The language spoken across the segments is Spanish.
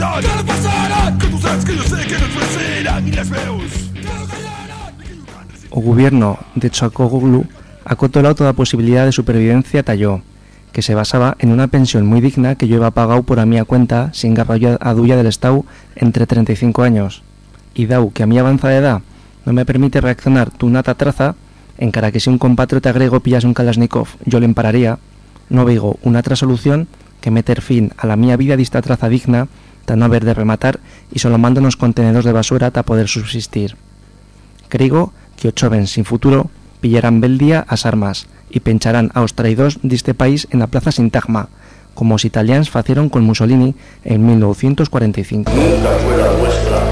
veritat que no passaran que tu saps que jo sé gobierno de Chacoglu acotolado toda posibilidad de supervivencia talló, que se basaba en una pensión muy digna que yo iba pagado por a mía cuenta sin garrallo a duya del Estado entre 35 años. Y dau que a mi avanzada edad no me permite reaccionar tu nata traza, en cara que si un compatriota griego pillas un Kalashnikov yo le empararía, no veigo una otra solución que meter fin a la mía vida dista traza digna, tan no haber de rematar y solo mando unos contenedores de basura ta poder subsistir. Creo que o jóvenes sin futuro pillarán bel día as armas y pencharán a los traidores deste país en la plaza Sintagma, como os italianos facieron con Mussolini en 1945. Nunca fue la nuestra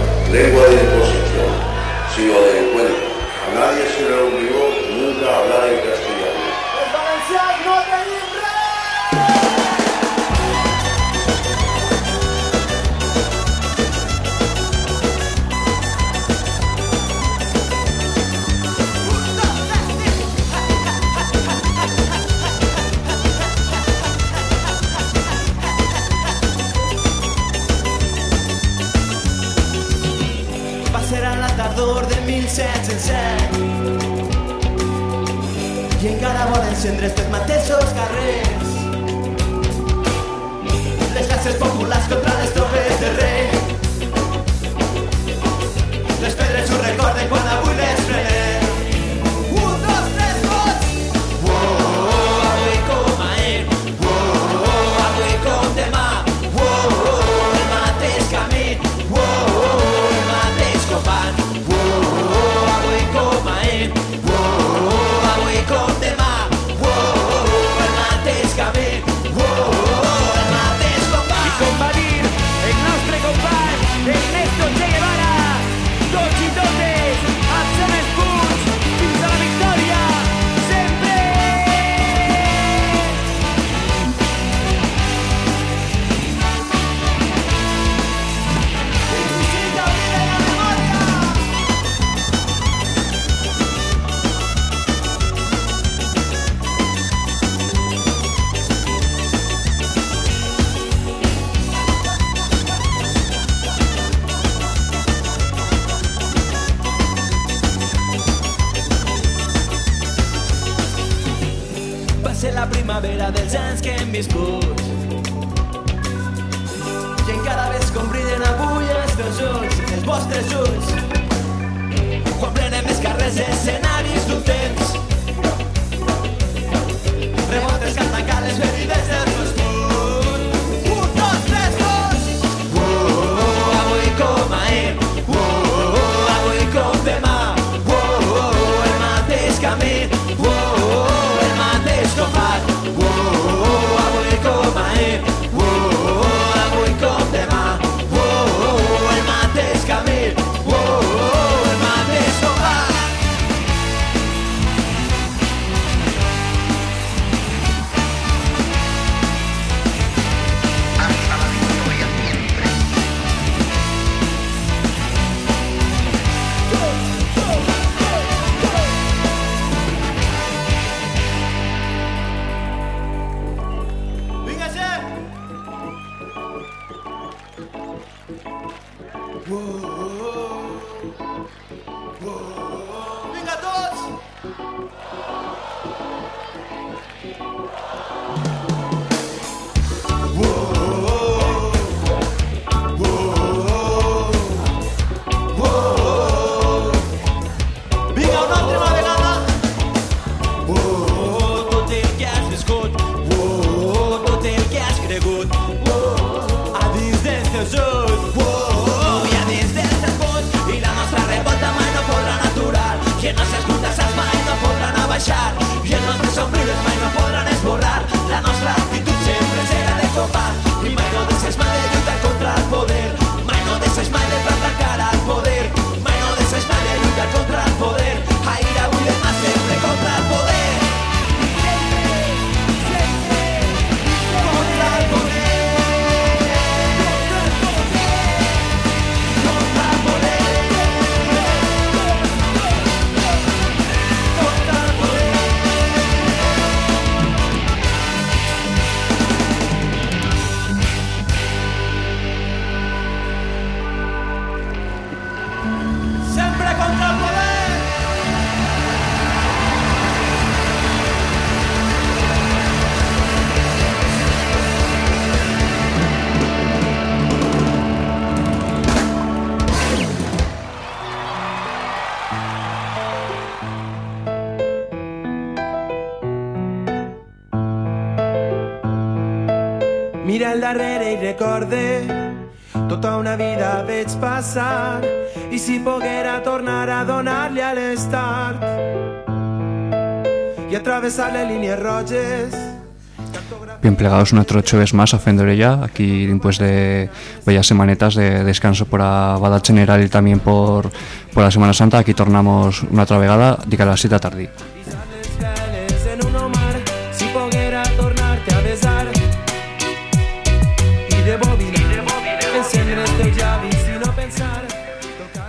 Bien plegados un otro vez más a Fendorella, aquí después de bellas semanetas de descanso por a Bada General y también por, por la Semana Santa, aquí tornamos una otra vegada, dica a las 7 tardí.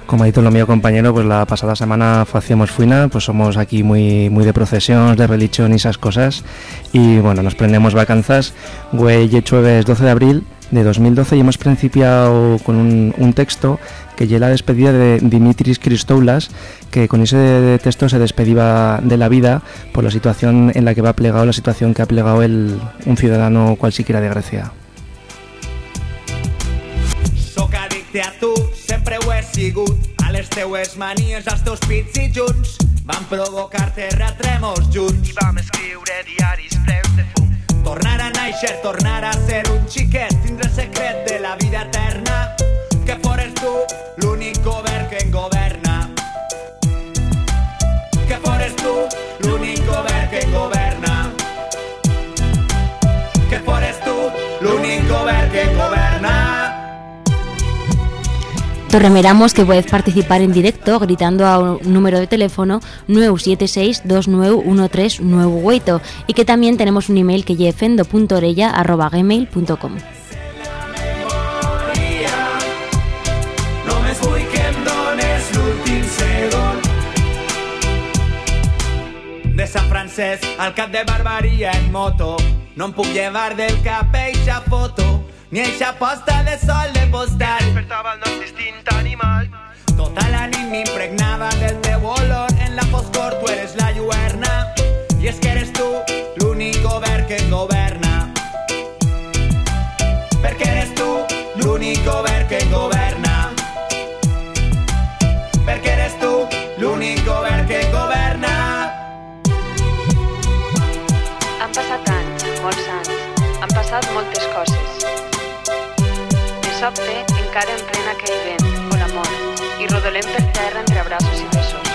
Como ha dicho lo mío compañero, pues la pasada semana hacíamos fuina, pues somos aquí muy, muy de procesiones, de religión y esas cosas. Y bueno, nos prendemos vacanzas. Güey, jueves 12 de abril de 2012 y hemos principiado con un, texto que ya la despedida de Dimitris Christoulas, que con ese texto se despedía de la vida por la situación en la que va plegado, la situación que ha plegado el, un ciudadano cualquiera de Grecia. Sempre ho he sigut. A les teues manies, als teus pits i junts van provocar terratrèmols junts. I vam escriure diaris preus de fum. Tornar a néixer, tornar a ser un xiquet, tindre el secret de la vida eterna. Que fores tu l'únic govern Te remeramos que puedes participar en directo gritando a un número de teléfono 976 291398 y que también tenemos un email que segon De San Francesc al cap de Barbaria en moto. No em puc llevar del cap eixa foto Ni eixa posta de sol de postal Despertava el nostre instint animal. Tota la nit m'impregnava del teu olor En la foscor tu eres la lluerna. I és que eres tu l'únic govern que governa Perquè eres tu l'únic govern que governa Perquè eres tu l'únic govern que governa Han passat anys, molts anys. Han passat moltes coses. Sobte, encara en plena aquell vent, o l'amor, i rodolem per terra entre abraços i besos.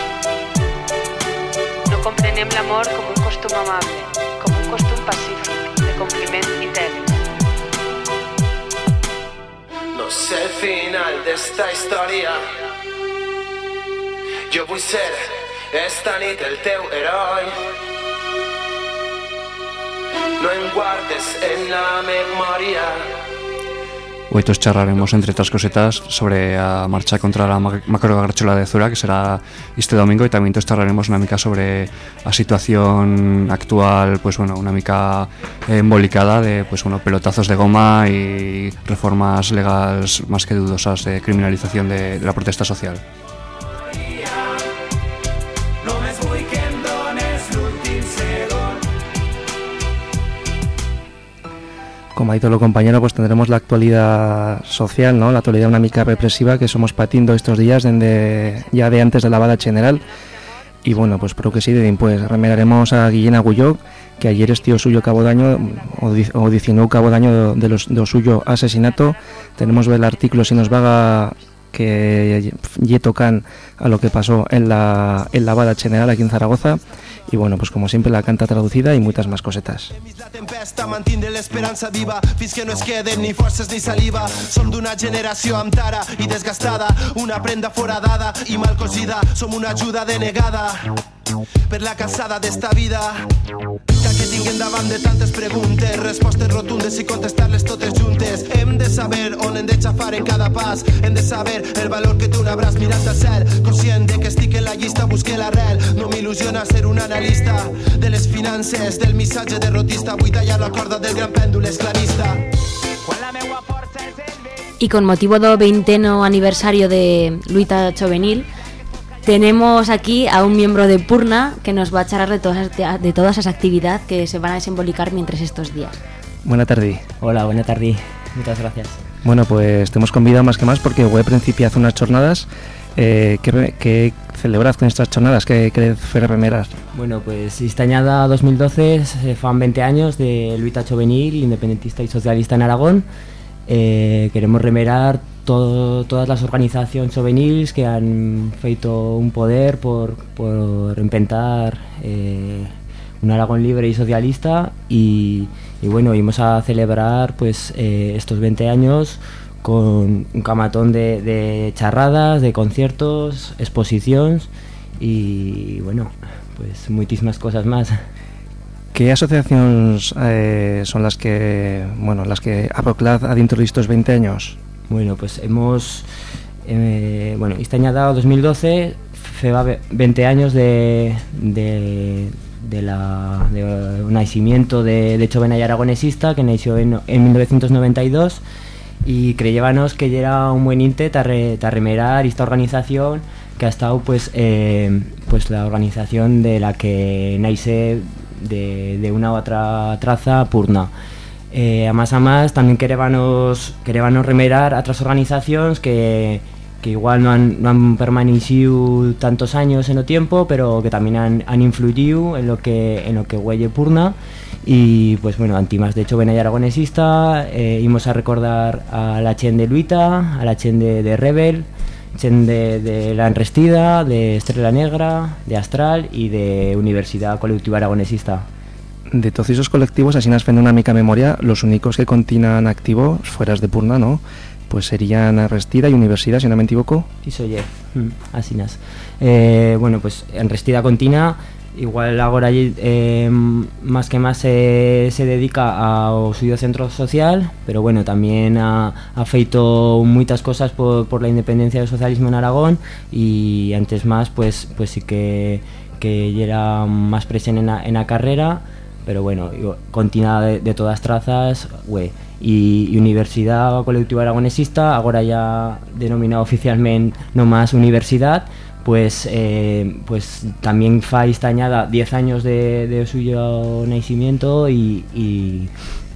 No comprenem l'amor com un costum amable, com un costum pacífic, de compliment i tenis. No sé el final d'esta història Jo vull ser esta nit el teu heroi No em guardes en la memòria Hoy charlaremos, entre otras cosetas, sobre la marcha contra la ma- macrogarchola de Zura, que será este domingo, y también todos charlaremos una mica sobre la situación actual, pues bueno, una mica embolicada de pues bueno, pelotazos de goma y reformas legales más que dudosas de criminalización de la protesta social. Como ha dicho lo compañero, pues tendremos la actualidad social, ¿no? La actualidad una mica represiva que somos patiendo estos días desde ya de antes de la bada general. Y bueno, pues creo que sí, de pues remeraremos a Guillén Agulló, que ayer estío suyo cabo daño, o, di- o 19 cabo daño de los suyo asesinato. Tenemos el artículo si nos vaga que ye tocan a lo que pasó en la, en la bada general aquí en Zaragoza. Y bueno, pues como siempre la canta traducida y muchas más cosetas. La tempesta mantindre l'esperança viva fins que no es queden ni forces ni saliva. Som d'una generació amb tara i desgastada, una prenda foradada i mal cosida. Som una ajuda denegada per la cansada d'esta vida. Cal que tinguem davant de tantes preguntes, respostes rotundes i contestar-les totes juntes. Hem de saber on hem de xafar en cada pas, hem de saber el valor que té un abraç mirant al cel, conscient de que estic en la llista, busqué l'arrel. No m'il·lusiona ser un analista de les finances, del missatge derrotista. Vull tallar la corda del gran pèndol esclavista. Quan la meua força és el vent Y con motivo del 20 aniversario de Luita Chovenil, tenemos aquí a un miembro de Purna que nos va a charlar de todas, de todas esas actividades que se van a desembolicar mientras estos días. Buena tarde. Hola, buena tarde. Muchas gracias. Bueno, pues te hemos convidado más que más porque web principia hace unas jornadas Eh, ¿qué, ¿Qué con estas jornadas? ¿Qué queréis remerar? Bueno, pues esta añada 2012 se fan 20 años de Luita Chovenil, independentista y socialista en Aragón. Eh, queremos remerar todas las organizaciones juveniles que han feito un poder por, por inventar eh, un Aragón libre y socialista y, y bueno, íbamos a celebrar pues eh, estos 20 años con un camatón de, de charradas, de conciertos, exposiciones y bueno, pues muchísimas cosas más. ¿Qué asociaciones eh, son las que, bueno, las que Aproclad ha dentro de estos 20 años? Bueno, pues hemos, eh, bueno, este año dado 2012 feba ve- 20 años de, de, de la, de un nacimiento de, de Chovenay aragonesista que nació en, en 1992 y creyébanos que era un buen inte ta, re- ta remerar esta organización que ha estado pues eh, pues la organización de la que nace de, de una u otra traza purna. Eh, a más a más querébanos remerar a otras organizaciones que, que igual no han, no han permanecido tantos años en el tiempo, pero que también han, han influido en lo que en lo que huelle Purna y pues bueno, antimas de hecho Benay Aragonesista, eh, íbamos a recordar a la Chen de Luita, a la Chen de, de Rebel, Chen de, de La Enrestida, de Estrella Negra, de Astral y de Universidad Colectiva Aragonesista. De todos esos colectivos, así nos una mica memoria, los únicos que continúan activos, fueras de Purna, ¿no? Pues serían Arrestida y Universidad, si no me equivoco. Y soy así nas. Eh, bueno, pues en Restida Continua igual ahora eh, más que más se, se dedica ao suyo centro social pero bueno, también ha, ha feito muchas cosas por, por la independencia del socialismo en Aragón y antes más pues pues sí que que era más presente en la, en la carrera pero bueno, continua de, de todas trazas, güey. Y, Universidad Colectiva Aragonesista, ahora ya denominado oficialmente no más universidad, pues pues pues también fa esta añada 10 años de, de suyo nacimiento y,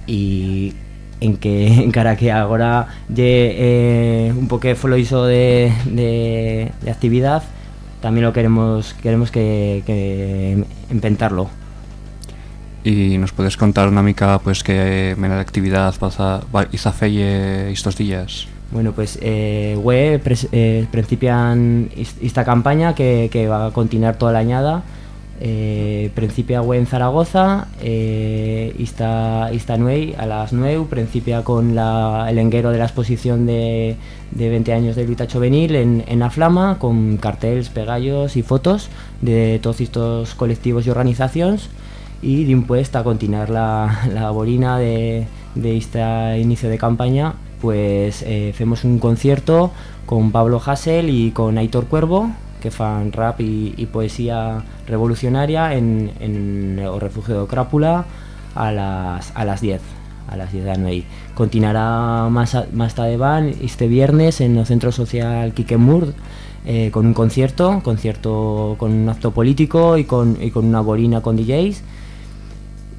y, en que encara que ahora lle eh, un poco foloiso de, de, de actividad también lo queremos queremos que, que inventarlo Y nos puedes contar una mica pues que mena de actividad ba, iza feye estos días. Bueno, pues eh, pres- eh, principian esta campaña que, que va a continuar toda la añada. Eh, principia web en Zaragoza, eh, esta, a las 9, principia con la, el enguero de la exposición de, de 20 años de Luita Chovenil en, en la Flama, con carteles, pegallos y fotos de todos estos colectivos y organizaciones y después a continuar la, la borina de, de este inicio de campaña pues eh, un concierto con Pablo Hassel y con Aitor Cuervo que fan rap y, poesía revolucionaria en, en el refugio de Crápula a las, a las 10 a las 10 de la noche. Continuará más, más tarde van este viernes en el Centro Social Kikemur eh, con un concierto, concierto con un acto político y con, y con una borina con DJs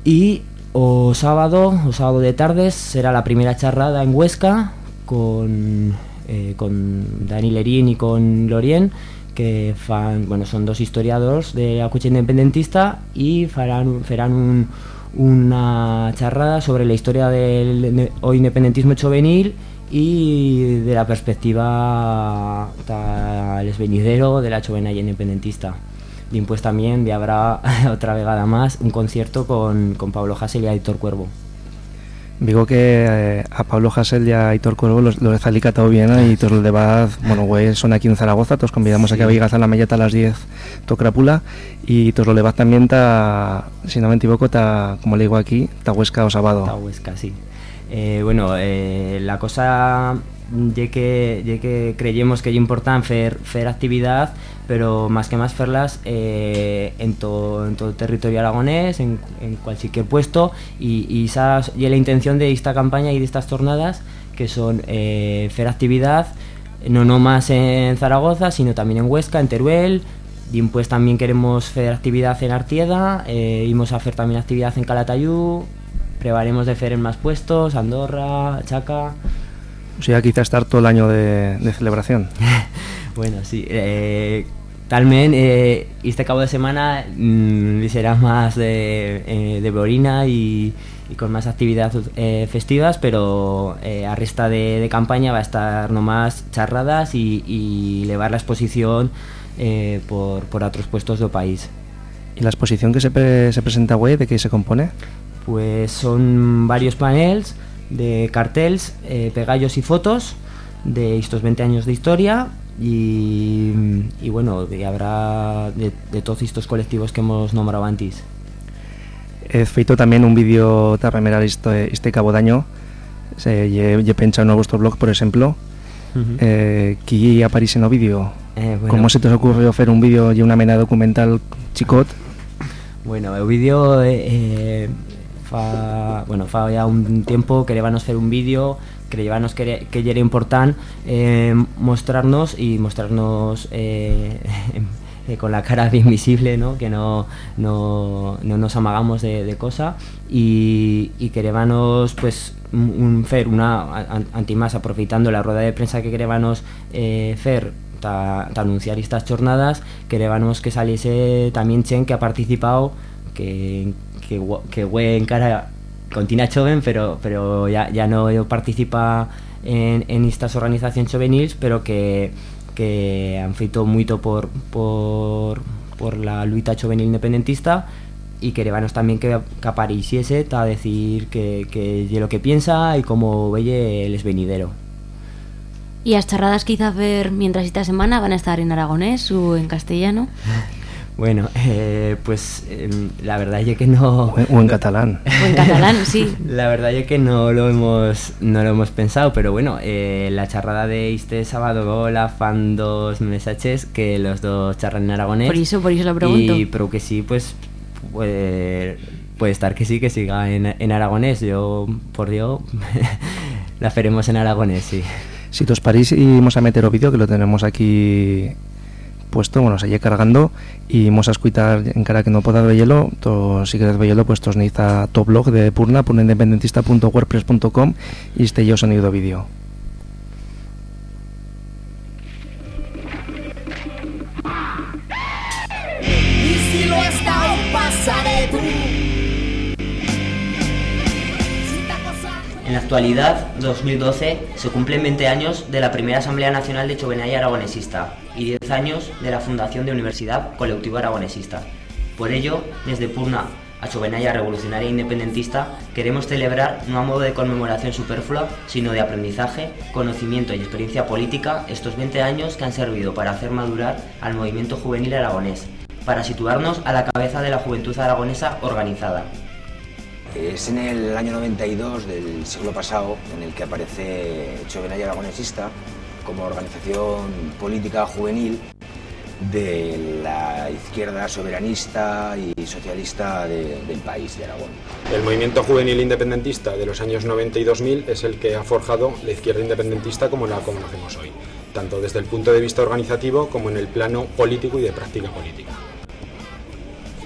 y o sábado, o sábado de tardes, será la primera charrada en Huesca con, eh, con Dani y con Lorien, que fan, bueno, son dos historiadores de la cucha independentista y farán, farán un, una charrada sobre la historia del o independentismo juvenil y de la perspectiva tal de la Chovenay independentista. Pues también habrá otra vegada más un concierto con, con Pablo Hassel y Aitor Cuervo. Digo que eh, a Pablo Hassel y a Aitor Cuervo los, los he alicatado bien ¿eh? y todos los de Baz, bueno, güey, son aquí en Zaragoza, todos convidamos a que vengáis a la melleta a las 10 to Crápula y todos los de Baz también ta, si no me equivoco, ta, como le digo aquí, ta Huesca o sábado. Ta Huesca, sí. Eh, bueno, eh, la cosa ya que, ye que creyemos que es importante fer, fer actividad, pero más que más ferlas eh, en todo en todo el territorio aragonés, en, en cualquier puesto, y, y esa y la intención de esta campaña y de estas jornadas, que son eh, fer actividad, no no más en Zaragoza, sino también en Huesca, en Teruel, y pues también queremos hacer actividad en Artieda, eh, íbamos a hacer también actividad en Calatayud, probaremos de hacer en más puestos, Andorra, Chaca. O sea, quizá estar todo el año de, de celebración. bueno, sí. Eh, talment eh, este cabo de semana mm, será más de, eh, de Borina y, y con más actividades eh, festivas, pero eh, a resta de, de campaña va a estar nomás charradas y, y levar la exposición eh, por, por otros puestos del país. ¿Y la exposición que se, pre- se presenta, güey, de qué se compone? Pues son varios panels de cartels, eh, pegallos y fotos de estos 20 años de historia y, y bueno, y habrá de, de todos estos colectivos que hemos nombrado antes. He feito también un vídeo de remerar este, este cabo daño. Lle penchado en vuestro blog, por ejemplo. Ujú. eh, qui aparece en el vídeo. Eh, bueno. ¿Cómo se te ocurrió hacer un vídeo y una mena documental chicot? Bueno, el vídeo eh, eh, fa, bueno, fa ya un tiempo queríamos hacer un vídeo creíamos que, que era importante eh, mostrarnos y mostrarnos eh, eh, con la cara bien visible, ¿no? que no, no, no nos amagamos de, de cosa y, y queríamos pues un, fer una an- antimás aprovechando la rueda de prensa que queríamos eh, fer ta, ta anunciar estas jornadas queríamos que saliese también Chen que ha participado que que, que güey encara continúa joven pero pero ya, ya no participa en, en estas organizaciones juveniles pero que que han feito mucho por, por, por la lucha juvenil independentista y queríamos también que, que apareciese a decir que, que ye lo que piensa y cómo ve el venidero. Y las charradas que hice hacer mientras esta semana van a estar en aragonés o en castellano. Bueno, eh, pues em, la verdad es que no... O en, o en catalán. O en catalán, sí. La verdad es que no lo hemos no lo hemos pensado, pero bueno, eh, la charrada de este sábado la fan dos mensajes que los dos charran en aragonés. Por eso- por eso lo pregunto. Y pero que sí, pues puede, puede estar que sí, que siga en, en aragonés. Yo, por Dios, la haremos en aragonés, sí. Si os parís, íbamos a meter o vídeo que lo tenemos aquí puesto, bueno, se sigue cargando y vamos a escuchar en cara que no pueda verlo, to, si queréis verlo, pues os necesita tu blog de Purna, purnaindependentista.wordpress.com y este yo sonido de vídeo. En la actualidad, 2012, se cumplen 20 años de la primera Asamblea Nacional de Chovenaya Aragonesista y 10 años de la fundación de Universidad Colectivo Aragonesista. Por ello, desde Purna a Chovenaya Revolucionaria e Independentista, queremos celebrar no a modo de conmemoración superflua, sino de aprendizaje, conocimiento y experiencia política estos 20 años que han servido para hacer madurar al movimiento juvenil aragonés, para situarnos a la cabeza de la juventud aragonesa organizada. Es en el año 92 del siglo pasado en el que aparece Chovenaya Aragonesista como organización política juvenil de la izquierda soberanista y socialista de- del país, de Aragón. El movimiento juvenil independentista de los años 90 y 2000 es el que ha forjado la izquierda independentista como la conocemos hoy, tanto desde el punto de vista organizativo como en el plano político y de práctica política.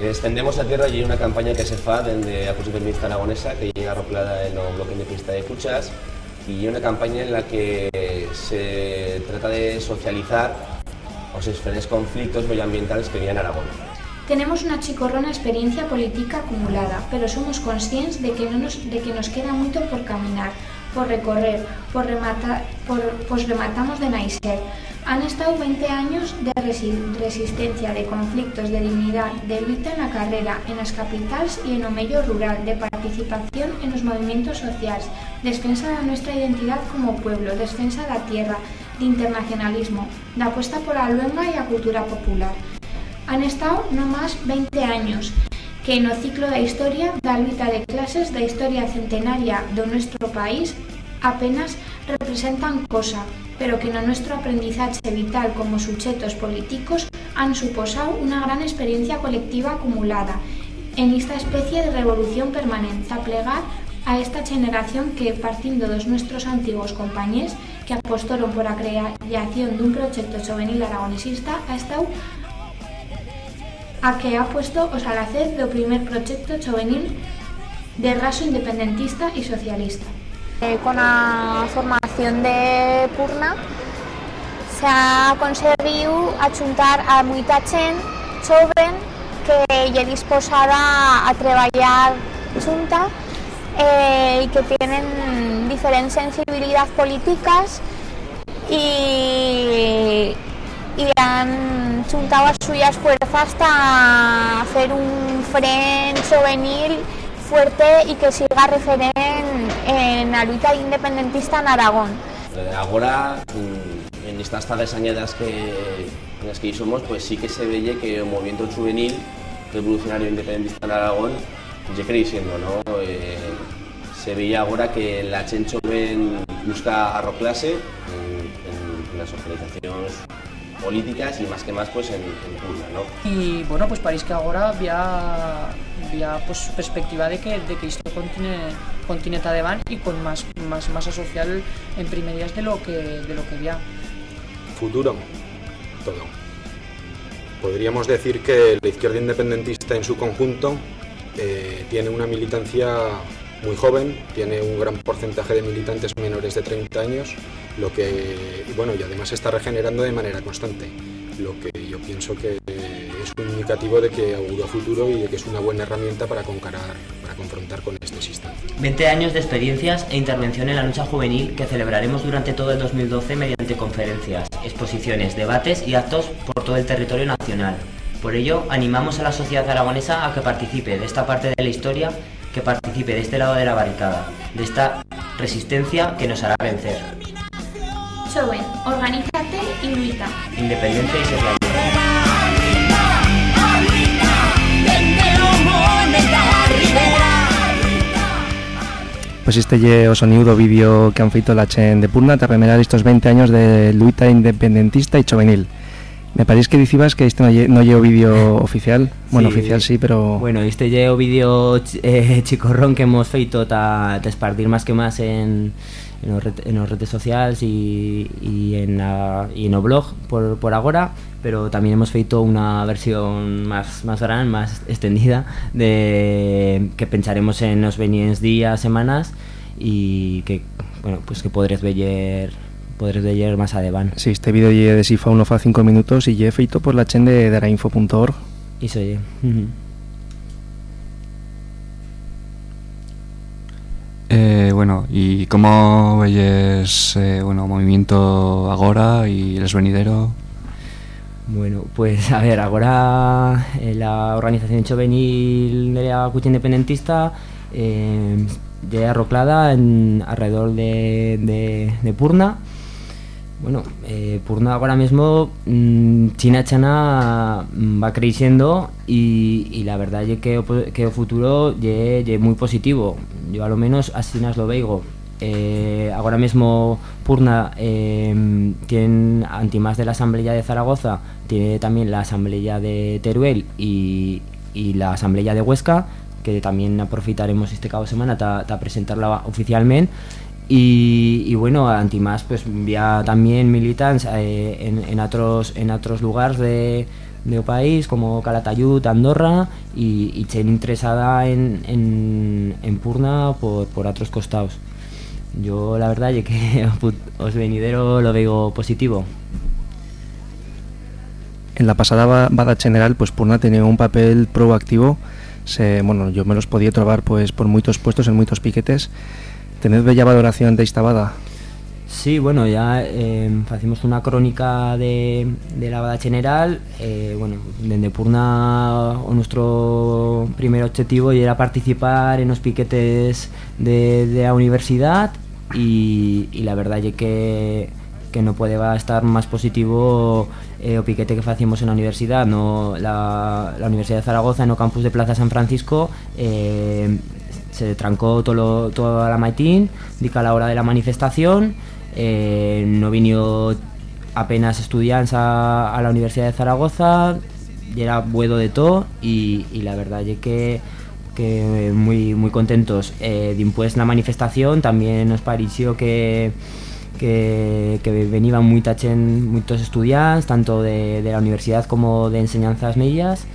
Descendemos a tierra y hay una campaña que se fa desde la Posición Feminista Aragonesa que llega arroplada en el bloque independentista de Cuchas y hay una campaña en la que se trata de socializar los diferentes conflictos medioambientales que había en Aragón. Tenemos una chicorrona experiencia política acumulada, pero somos conscientes de que, no nos, de que nos queda mucho por caminar, por recorrer, por rematar, por, pues rematamos de nacer. Han estado 20 años de resi- resistencia, de conflictos, de dignidad, de lucha en la carrera, en las capitales y en el medio rural, de participación en los movimientos sociales, defensa de nuestra identidad como pueblo, defensa de la tierra, de internacionalismo, de apuesta por la luenga y la cultura popular. Han estado no más 20 años, que no ciclo da historia da luita de clases da historia centenaria do nuestro país apenas representan cosa, pero que no nuestro aprendizaje vital como sujetos políticos han suposado una gran experiencia colectiva acumulada en esta especie de revolución permanente a plegar a esta generación que, partiendo dos nuestros antiguos compañeros que apostaron por la creación dun proyecto juvenil aragonesista, ha estado a que ha puesto os alacez do primer proyecto juvenil de raso independentista y socialista. Eh, con la formación de Purna s'ha aconseguit ajuntar a molta gent jove que hi és disposada a treballar junta eh, i que tenen diferents sensibilitats polítiques i, y han juntado a suyas fuerzas hasta hacer un fren juvenil fuerte y que siga referent en la lucha independentista en Aragón. Agora, mm, en estas tardes añadas que, en las que somos, pues sí que se ve que el movimiento juvenil revolucionario independentista en Aragón ya creciendo, ¿no? Eh, se veía ahora que la gent joven busca arroclarse en, en, en las organizaciones políticas y más que más pues en, en Pugna, ¿no? Y bueno, pues parece que ahora había, había pues, perspectiva de que, esto continúe, continúe además y con más, más masa social en primerías de lo que, de lo que había. Futuro, todo. Podríamos decir que la izquierda independentista en su conjunto eh, tiene una militancia muy joven, tiene un gran porcentaje de militantes menores de 30 años, lo que, bueno, y además está regenerando de manera constante, lo que yo pienso que es un indicativo de que augura futuro y de que es una buena herramienta para concarar, para confrontar con este sistema. 20 años de experiencias e intervención en la lucha juvenil que celebraremos durante todo el 2012 mediante conferencias, exposiciones, debates y actos por todo el territorio nacional. Por ello, animamos a la sociedad aragonesa a que participe de esta parte de la historia que participe de este lado de la barricada, de esta resistencia que nos hará vencer. Joven, organízate y lucha. Independencia y socialismo. Pues este lle o sonido vídeo que han feito la chen de Purna te remerar estos 20 años de luita independentista y juvenil. Me parece que dicibas que este no lle, no vídeo oficial. Bueno, Sí. oficial sí, pero... Bueno, este lle o vídeo eh, chicorrón que hemos feito ta espartir más que más en, en, os, ret- en os redes sociales y, y en la, y en o blog por, por agora pero también hemos feito una versión más, más gran, más extendida de que pensaremos en los venientes días, semanas y que bueno, pues que podréis ver podréis ver más adelante. Sí, este vídeo de Sifa uno fa 5 minutos y lle feito por la chen de darainfo.org. Y se oye. Ujú. Eh, bueno, ¿y cómo veis eh, bueno, movimiento agora y el venidero? Bueno, pues a ver, ahora eh, la organización juvenil de la cucha independentista eh, ya arroclada en alrededor de, de, de Purna. Bueno, eh, Purna ahora mismo, mm, China Chana mm, va creciendo y, y la verdad es que, el futuro es muy positivo. Yo a lo menos así nos lo veo. Eh, ahora mismo Purna eh, tiene, antimás de la Asamblea de Zaragoza, tiene también la Asamblea de Teruel y, y la Asamblea de Huesca, que también aprofitaremos este cabo de semana para presentarla oficialmente. Y, y bueno, antimás pues ya también militantes eh, en, en otros en otros lugares de, de país como Calatayud, Andorra y, y chen interesada en, en, en Purna por, por otros costados. Yo la verdad es que os venidero lo veo positivo. En la pasada Bada General, pues Purna tenía un papel proactivo. Se, bueno, yo me los podía trobar pues por muchos puestos en muchos piquetes. Tened bella valoración de esta bada. Sí, bueno, ya eh, hacemos una crónica de, la Bada General. Eh, bueno, desde Purna nuestro primer objetivo era participar en los piquetes de, la universidad y, la verdad es que, que no puede estar más positivo eh, o piquete que hacíamos en la universidad. No, la, Universidad de Zaragoza el campus de Plaza San Francisco eh, se trancó todo lo- toda la maitín, dica a la hora de la manifestación, eh, no vino apenas estudiantes a, la Universidad de Zaragoza, era buedo de todo y, la verdad es que muy muy contentos. Eh, después la manifestación también nos pareció que que, venían muchos estudiantes tanto de, de la universidad como de enseñanzas medias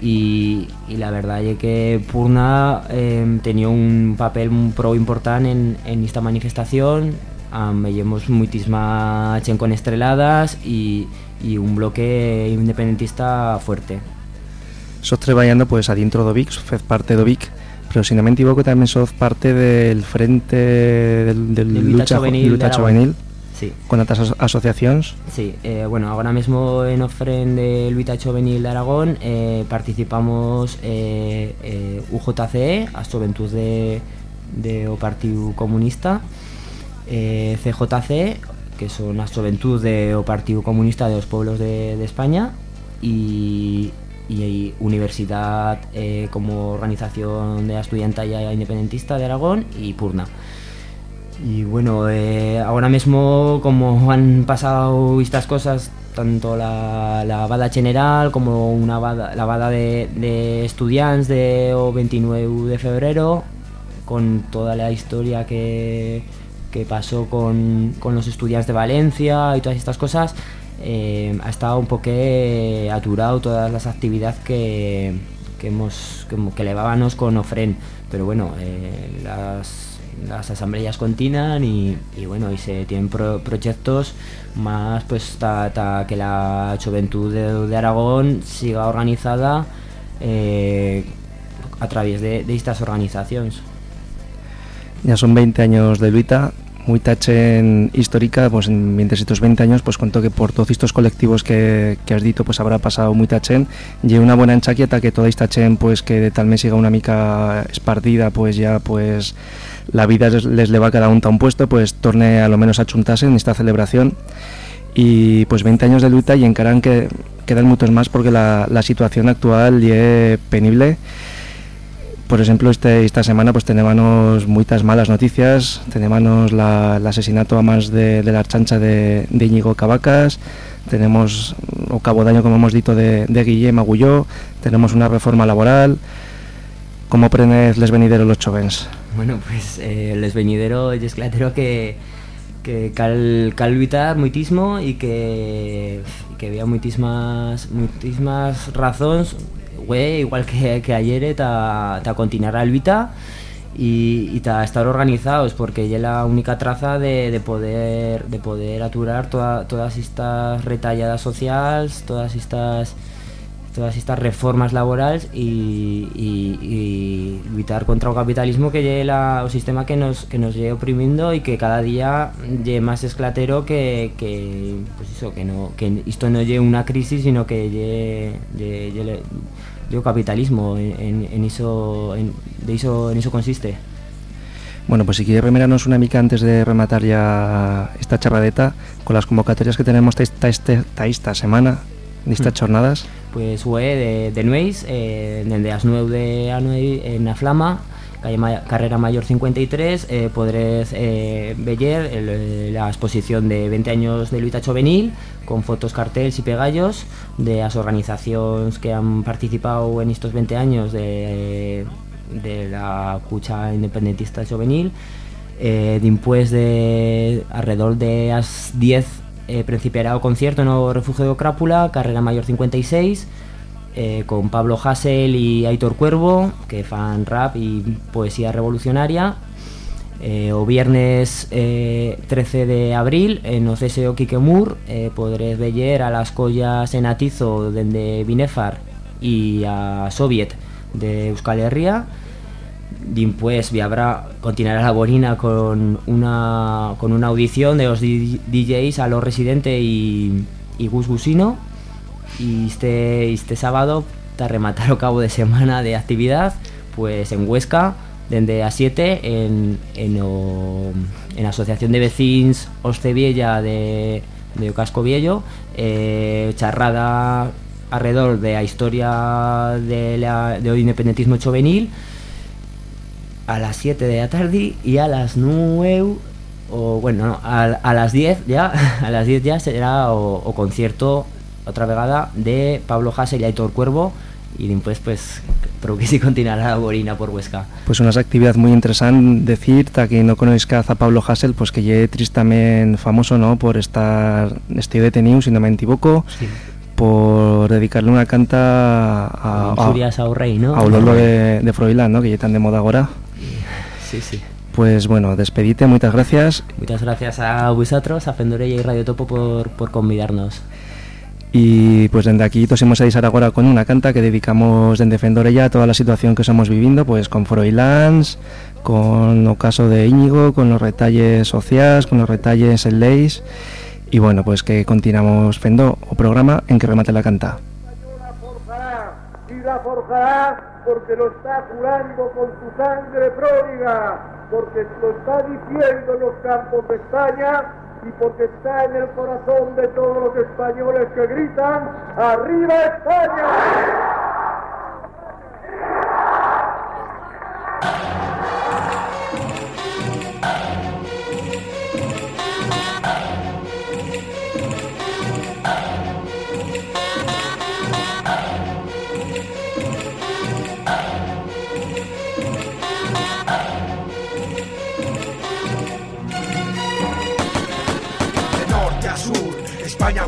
y, y la verdad es que Purna eh, tenía un papel pro importante en, en esta manifestación. Am, veíamos muchísima chen con estreladas y, y un bloque independentista fuerte. Sos trabajando pues adentro do VIC, fez parte do VIC, pero si no me equivoco también sos parte del frente del, del Del Lucha Juvenil lucha de juvenil Sí. con otras aso- asociaciones. Sí, eh, bueno, ahora mismo en Ofren de Luita Juvenil de Aragón eh, participamos eh, eh, UJCE, a Juventud de, de o Partido Comunista, eh, CJC, que son Juventud de o Partido Comunista de los Pueblos de, de España, y, y Universidad eh, como organización de la estudiantalla independentista de Aragón y Purna. Y bueno, eh, ahora mismo como han pasado estas cosas, tanto la, la bada general como una bada, la bada de, de estudiantes de o 29 de febrero, con toda la historia que, que pasó con, con los estudiantes de Valencia y todas estas cosas, eh, ha estado un poco eh, aturado todas las actividades que, que hemos que, que levábamos con Ofren. Pero bueno eh, las, las asambleas continúan y, y bueno y se tienen pro- proyectos más pues ta que la juventud de, de Aragón siga organizada eh, a través de, de estas organizaciones. Ya son 20 años de lucha, muy tachen histórica, pues en, mientras estos 20 años, pues cuento que por todos estos colectivos que, que has dicho, pues habrá pasado muy tachen, y una buena enchaquieta que toda esta chen, pues que de tal mes siga una mica espartida, pues ya, pues la vida les, les le va a cada un un puesto, pues torne a lo menos a chuntarse en esta celebración. Y pues 20 años de lucha y encaran que quedan muchos más porque la, situación actual es penible. Por ejemplo, este, esta semana pues tenemos muchas malas noticias. Tenemos la, el asesinato a más de, la chancha de, de Íñigo Cavacas. Tenemos o cabo daño, como hemos dicho, de, de Guillem Agulló. Tenemos una reforma laboral. ¿Cómo prendes les venideros los chovens? Bueno, pues eh, les venidero es claro que, que cal, cal muitismo y que, que había muitismas, muitismas razones, güey, igual que, que ayer, ta, ta continuar a y, y ta estar organizados porque es la única traza de, de poder de poder aturar toda- todas estas retalladas sociales, todas estas todas estas reformas laborales y, y, y luchar contra el capitalismo que lleve la, o sistema que nos que nos lleve oprimiendo y que cada día lleve más esclatero que, que pues eso que no que esto no lleve una crisis sino que lleve, lleve- lleve- lleve capitalismo. En, en, en eso en, de eso en eso consiste. Bueno, pues si quieres remirarnos una mica antes de rematar ya esta charradeta con las convocatorias que tenemos esta, esta, esta, semana, de estas Mm. Pues fue de, de Nueis, eh, desde las 9 de a 9 en la Flama, calle Ma- Carrera Mayor 53, eh, eh, ver el- la exposición de 20 años de lucha juvenil con fotos, carteles y pegallos de las organizaciones que han participado en estos 20 años de, de la cucha independentista juvenil. Eh, después de alrededor de las 10 eh, principiará concierto en el refugio de Crápula, carrera mayor 56, eh, con Pablo Hassel y Aitor Cuervo, que fan rap y poesía revolucionaria. Eh, o viernes eh, 13 de abril en o CSO Quiquemur eh, podréis ver a las collas en Atizo de Binefar y a Soviet de Euskal Herria Después habrá continuará la Borina con una con una audición de los DJs a los Residente y, y Gus Gusino y este, este sábado te rematar o cabo de semana de actividad pues en Huesca desde a 7 en, en, o, en Asociación de Vecins Osteviella de, de Ocasco Viejo eh, charrada alrededor de la historia de la, del independentismo juvenil a las 7 de la tarde y a las 9 o bueno, no, a, a las 10 ya, a las 10 ya será o, o concierto otra vegada de Pablo Hassel y Aitor Cuervo y después pues creo que sí continuará la Borina por Huesca. Pues una actividad muy interesante decir, ta que no conozcas a Pablo Hassel, pues que ye tristemente famoso, ¿no? Por estar estoy detenido, si no me equivoco, Sí. por dedicarle una canta a, Injurias ao rei, ¿no? a Ololo de, de Froilán, ¿no? Que ya tan de moda ahora. Sí, sí. Pues bueno, despedite, muchas gracias. Muchas gracias a vosotros, a Fendorella y Radio Topo por, por convidarnos. Y pues desde aquí tosimos a disar ahora con una canta que dedicamos desde Fendorella a toda la situación que estamos viviendo, pues con Froilans, con o caso de Íñigo, con los retalles sociales, con los retalles en leis y bueno, pues que continuamos fendo o programa en que remate la canta. Porque lo está curando con su sangre pródiga, porque lo está diciendo en los campos de España y porque está en el corazón de todos los españoles que gritan ¡Arriba España!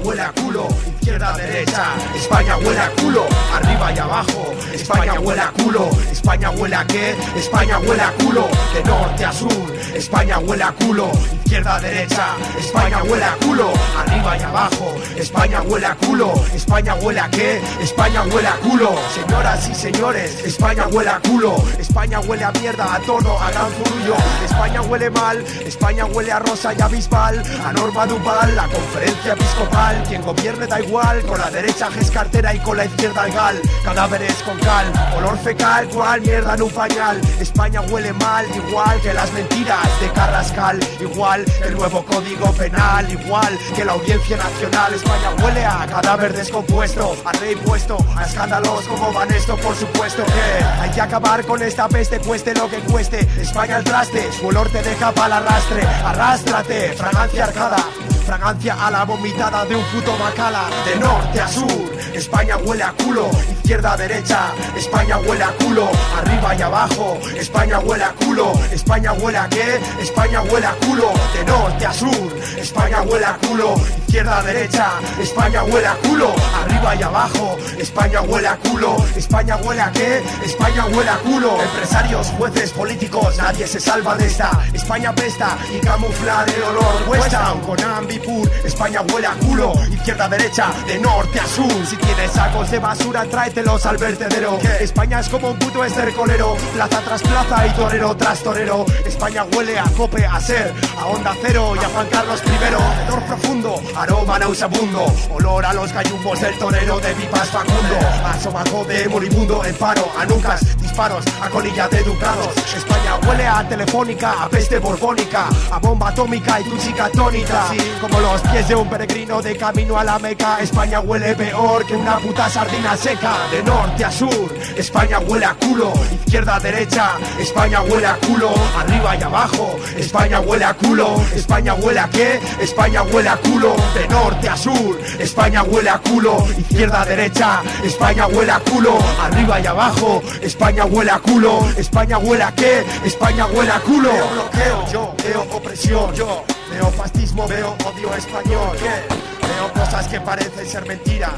Huele a culo, izquierda derecha. España huele a culo, arriba y abajo. España huele a culo, España huele a qué? España huele a culo, de norte a sur. España huele a culo, izquierda derecha. España huele a culo, arriba y abajo. España huele a culo, España huele a qué? España huele a culo. Señoras y señores, España huele a culo. España huele a mierda, a todo, a gran furullo. España huele mal, España huele a rosa y a bisbal. A Norma Duval, la conferencia episcopal. Quien gobierne da igual, con la derecha es cartera y con la izquierda el gal. Cadáveres con cal, olor fecal, cual mierda en un pañal. España huele mal, igual que las mentiras de Carrascal. Igual que el nuevo código penal, igual que la audiencia nacional. España huele a cadáver descompuesto, a rey puesto, a escándalos como van esto, por supuesto que hay que acabar con esta peste, cueste lo que cueste. España al traste, su olor te deja para arrastre. Arrástrate, fragancia arcada. Fragancia a la vomitada de un puto bacala De norte a sur, España huele a culo Izquierda derecha, España huele a culo Arriba y abajo, España huele a culo España huele a qué? España huele a culo De norte a sur, España huele a culo Izquierda derecha, España huele a culo Arriba y abajo, España huele a culo España huele a qué? España huele a culo Empresarios, jueces, políticos, nadie se salva de esta España pesta y camufla el olor con ambipur, España huele a culo Izquierda derecha, de norte a sur tienes sacos de basura, tráetelos al vertedero. España es como un puto estercolero. Plaza tras plaza y torero tras torero. España huele a cope, a ser, a onda cero y a Juan Carlos I Hedor profundo, aroma nauseabundo. Olor a los gallumbos del torero de pipas Facundo A sobaco de moribundo en paro, a nucas, disparos, a colilla de ducados España huele a telefónica, a peste borbónica A bomba atómica y tu chica tónica Como los pies de un peregrino de camino a la meca España huele peor que una puta sardina seca De norte a sur, España huele a culo Izquierda a derecha, España huele a culo Arriba y abajo, España huele a culo España huele a qué? España huele a culo De norte a sur, España huele a culo Izquierda a derecha, España huele a culo Arriba y abajo, España huele a culo España huele a qué? España huele a culo Veo bloqueo, yo veo opresión, yo veo fascismo, veo odio español Veo cosas que parecen ser mentira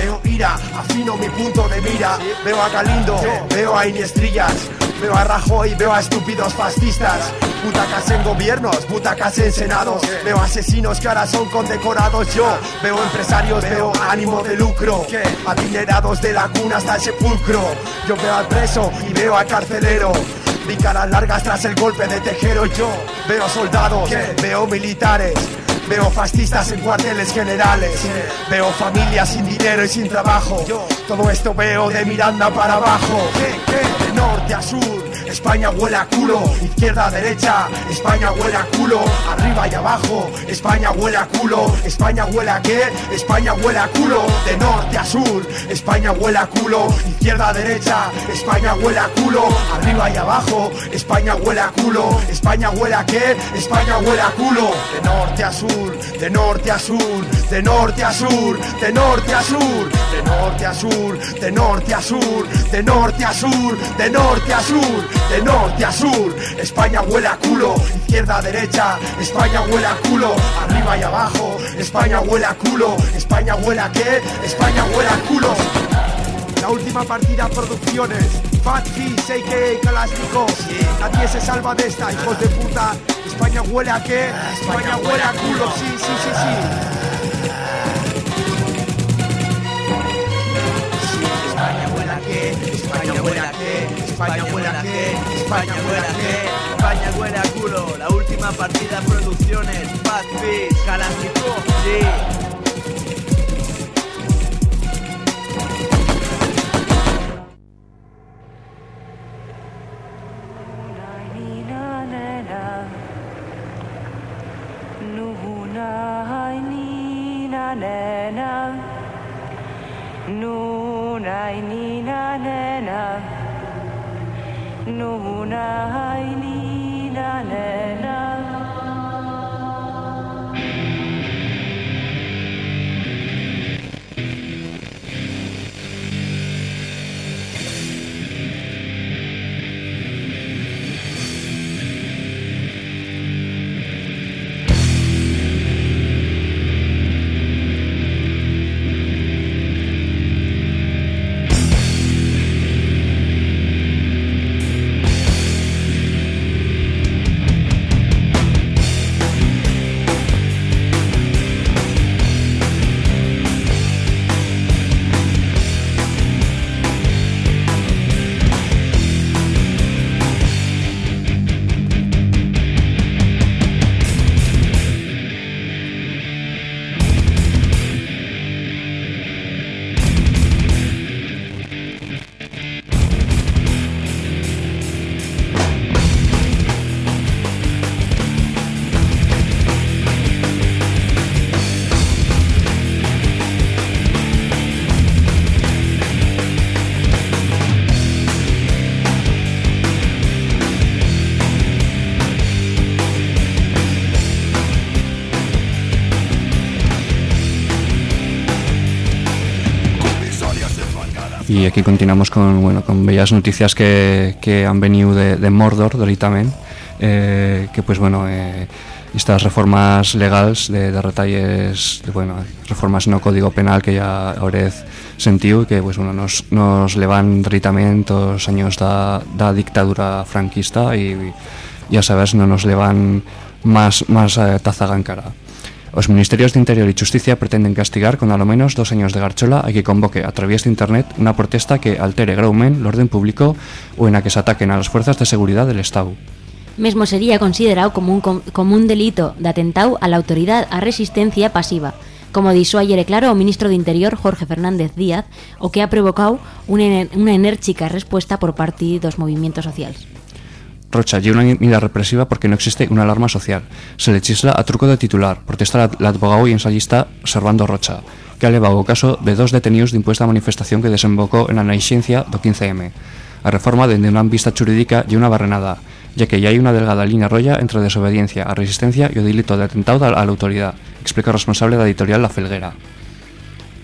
Veo ira, afino mi punto de mira. Veo a Galindo, veo a Iniestrillas Veo a Rajoy, veo a estúpidos fascistas. Butacas en gobiernos, butacas en senados. Veo asesinos que ahora son condecorados. Yo veo empresarios, veo ánimo de lucro. Adinerados de la cuna hasta el sepulcro. Yo veo al preso y veo al carcelero. Vi caras largas tras el golpe de tejero. Yo veo soldados, veo militares Veo fascistas en cuarteles generales. Veo familias sin dinero y sin trabajo. Todo esto veo de Miranda para abajo. De norte a España huele a culo, izquierda derecha, España huele a culo, arriba y abajo, España huele a culo, España huele a qué? España huele a culo, de norte a sur, España huele a culo, izquierda derecha, España huele a culo, arriba y abajo, España huele a culo, España huele a qué? España huele a culo, de norte a sur, de norte a sur, de norte a sur, de norte a sur, de norte a sur, de norte a sur, de norte a sur, de norte a sur, de norte a sur, España huele a culo, izquierda a derecha, España huele a culo, arriba y abajo, España huele a culo, España huele a qué? España huele a culo. La última partida producciones. Fat Fish, a.k.a. Kalashnikov. Nadie se salva de esta, hijos de puta. España huele a qué? España huele a culo, sí, sí, sí, sí. España huele a qué, España huele a España huele a qué, España huele a qué. España huele a culo, la última partida producciones, Fat Fish, Kalashnikov, sí. Y aquí continuamos con, bueno, con bellas noticias que, que han venido de, de Mordor, directamente, eh, que pues bueno, eh, estas reformas legales de, de retalles, de, bueno, reformas no código penal que ya haurez sentido y que pues bueno, nos, nos levan directamente los años da, da dictadura franquista y, ya sabes, no nos levan más, más eh, tazaga Los Ministerios de Interior y Justicia pretenden castigar con a lo menos dos años de garchola a que convoque a través de Internet una protesta que altere graumente el orden público o en la que se ataquen a las fuerzas de seguridad del Estado. Mesmo sería considerado como un, com- como delito de atentado a la autoridad a resistencia pasiva, como dixo ayer claro ministro de Interior Jorge Fernández Díaz, o que ha provocado ener- unha enérgica respuesta por parte dos movimientos sociales. Rocha lleva una medida represiva porque no existe una alarma social. Se le chisla a truco de titular, protesta la abogado y ensayista Servando Rocha, que ha elevado caso de dos detenidos de impuesta manifestación que desembocó en la naixencia do 15M. A reforma dende unha vista jurídica e unha barrenada, ya que ya hay una delgada línea rolla entre desobediencia a resistencia e o delito de atentado a la autoridad, explica o responsable da editorial La Felguera.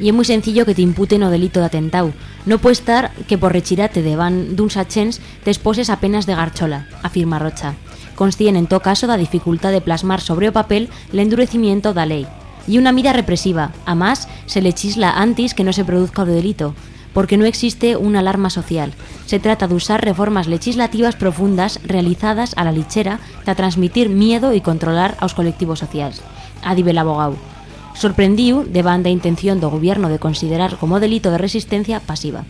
E é moi sencillo que te imputen o delito de atentado. No puede estar que por rechirate de van duns achens te exposes a penas de garchola, afirma Rocha. Conscien en todo caso da dificultad de plasmar sobre papel l'endurecimiento da lei. E unha mida represiva, a más se le chisla antes que no se produzca o delito, porque no existe una alarma social. Se trata de usar reformas legislativas profundas realizadas a la lichera para transmitir miedo y controlar aos colectivos sociales. Adive el abogado. Sorprendiu de banda intención do gobierno de considerar como delito de resistencia pasiva.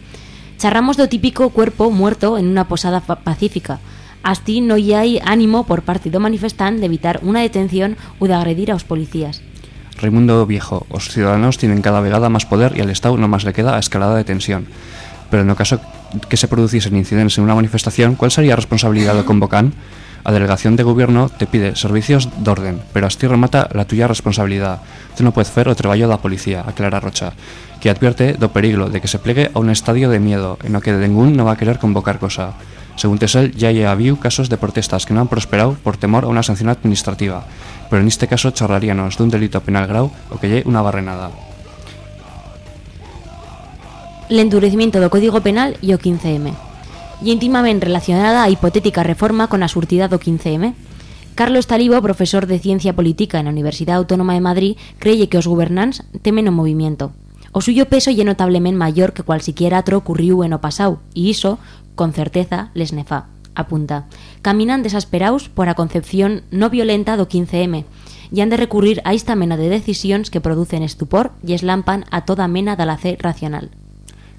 Charramos do típico cuerpo muerto en una posada pa- pacífica. Así no hai ánimo por parte do manifestante de evitar unha detención ou de agredir aos policías. Raimundo Viejo, os ciudadanos tienen cada vegada más poder y al Estado no más le queda a escalada de tensión. Pero el caso que se produciesen incidentes en una manifestación, ¿cuál sería la responsabilidad del convocan? A delegación de gobierno te pide servicios de orden, pero así remata la tuya responsabilidad. Tú no puedes hacer o trabajo da policía, aclara Rocha, que advierte do peligro de que se plegue a un estadio de miedo en lo que ningún no va a querer convocar cosa. Según Tesel, ya ha habido casos de protestas que no han prosperado por temor a una sanción administrativa, pero en este caso charlaríamos de un delito penal grau o que lle una barrenada. L'endurecimiento do Código Penal e o 15M. E íntimamente relacionada a hipotética reforma con a surtida do 15M. Carlos Talibo, profesor de Ciencia Política na Universidade Autónoma de Madrid, creye que os gobernantes temen o movimento. O suyo peso lle notablemente mayor que cualsiquiera otro ocurriu en o pasau, y iso, con certeza, les nefa. Apunta. Caminan desesperaos por a concepción no violenta do 15M, y han de recurrir a esta mena de decisiones que producen estupor y eslampan a toda mena de la fe racional.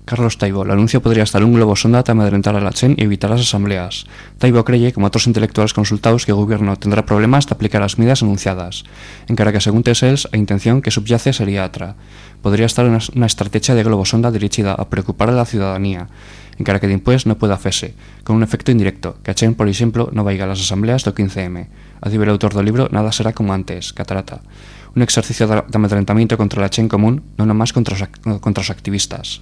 Carlos Taibo, el anuncio podría estar un globo sonda para amedrentar a la Chen y evitar las asambleas. Taibo cree, como otros intelectuales consultados, que el gobierno tendrá problemas de aplicar las medidas anunciadas, encara que según Tessels, la intención que subyace sería otra. Podría estar una, una estrategia de globo sonda dirigida a preocupar a la ciudadanía, encara que después no pueda hacerse, con un efecto indirecto, que a Chen, por ejemplo, no vaya a las asambleas do 15M. Así el autor del libro Nada será como antes, Catarata. Un exercicio de amedrentamiento contra la Chen común, no nomás contra contra los activistas.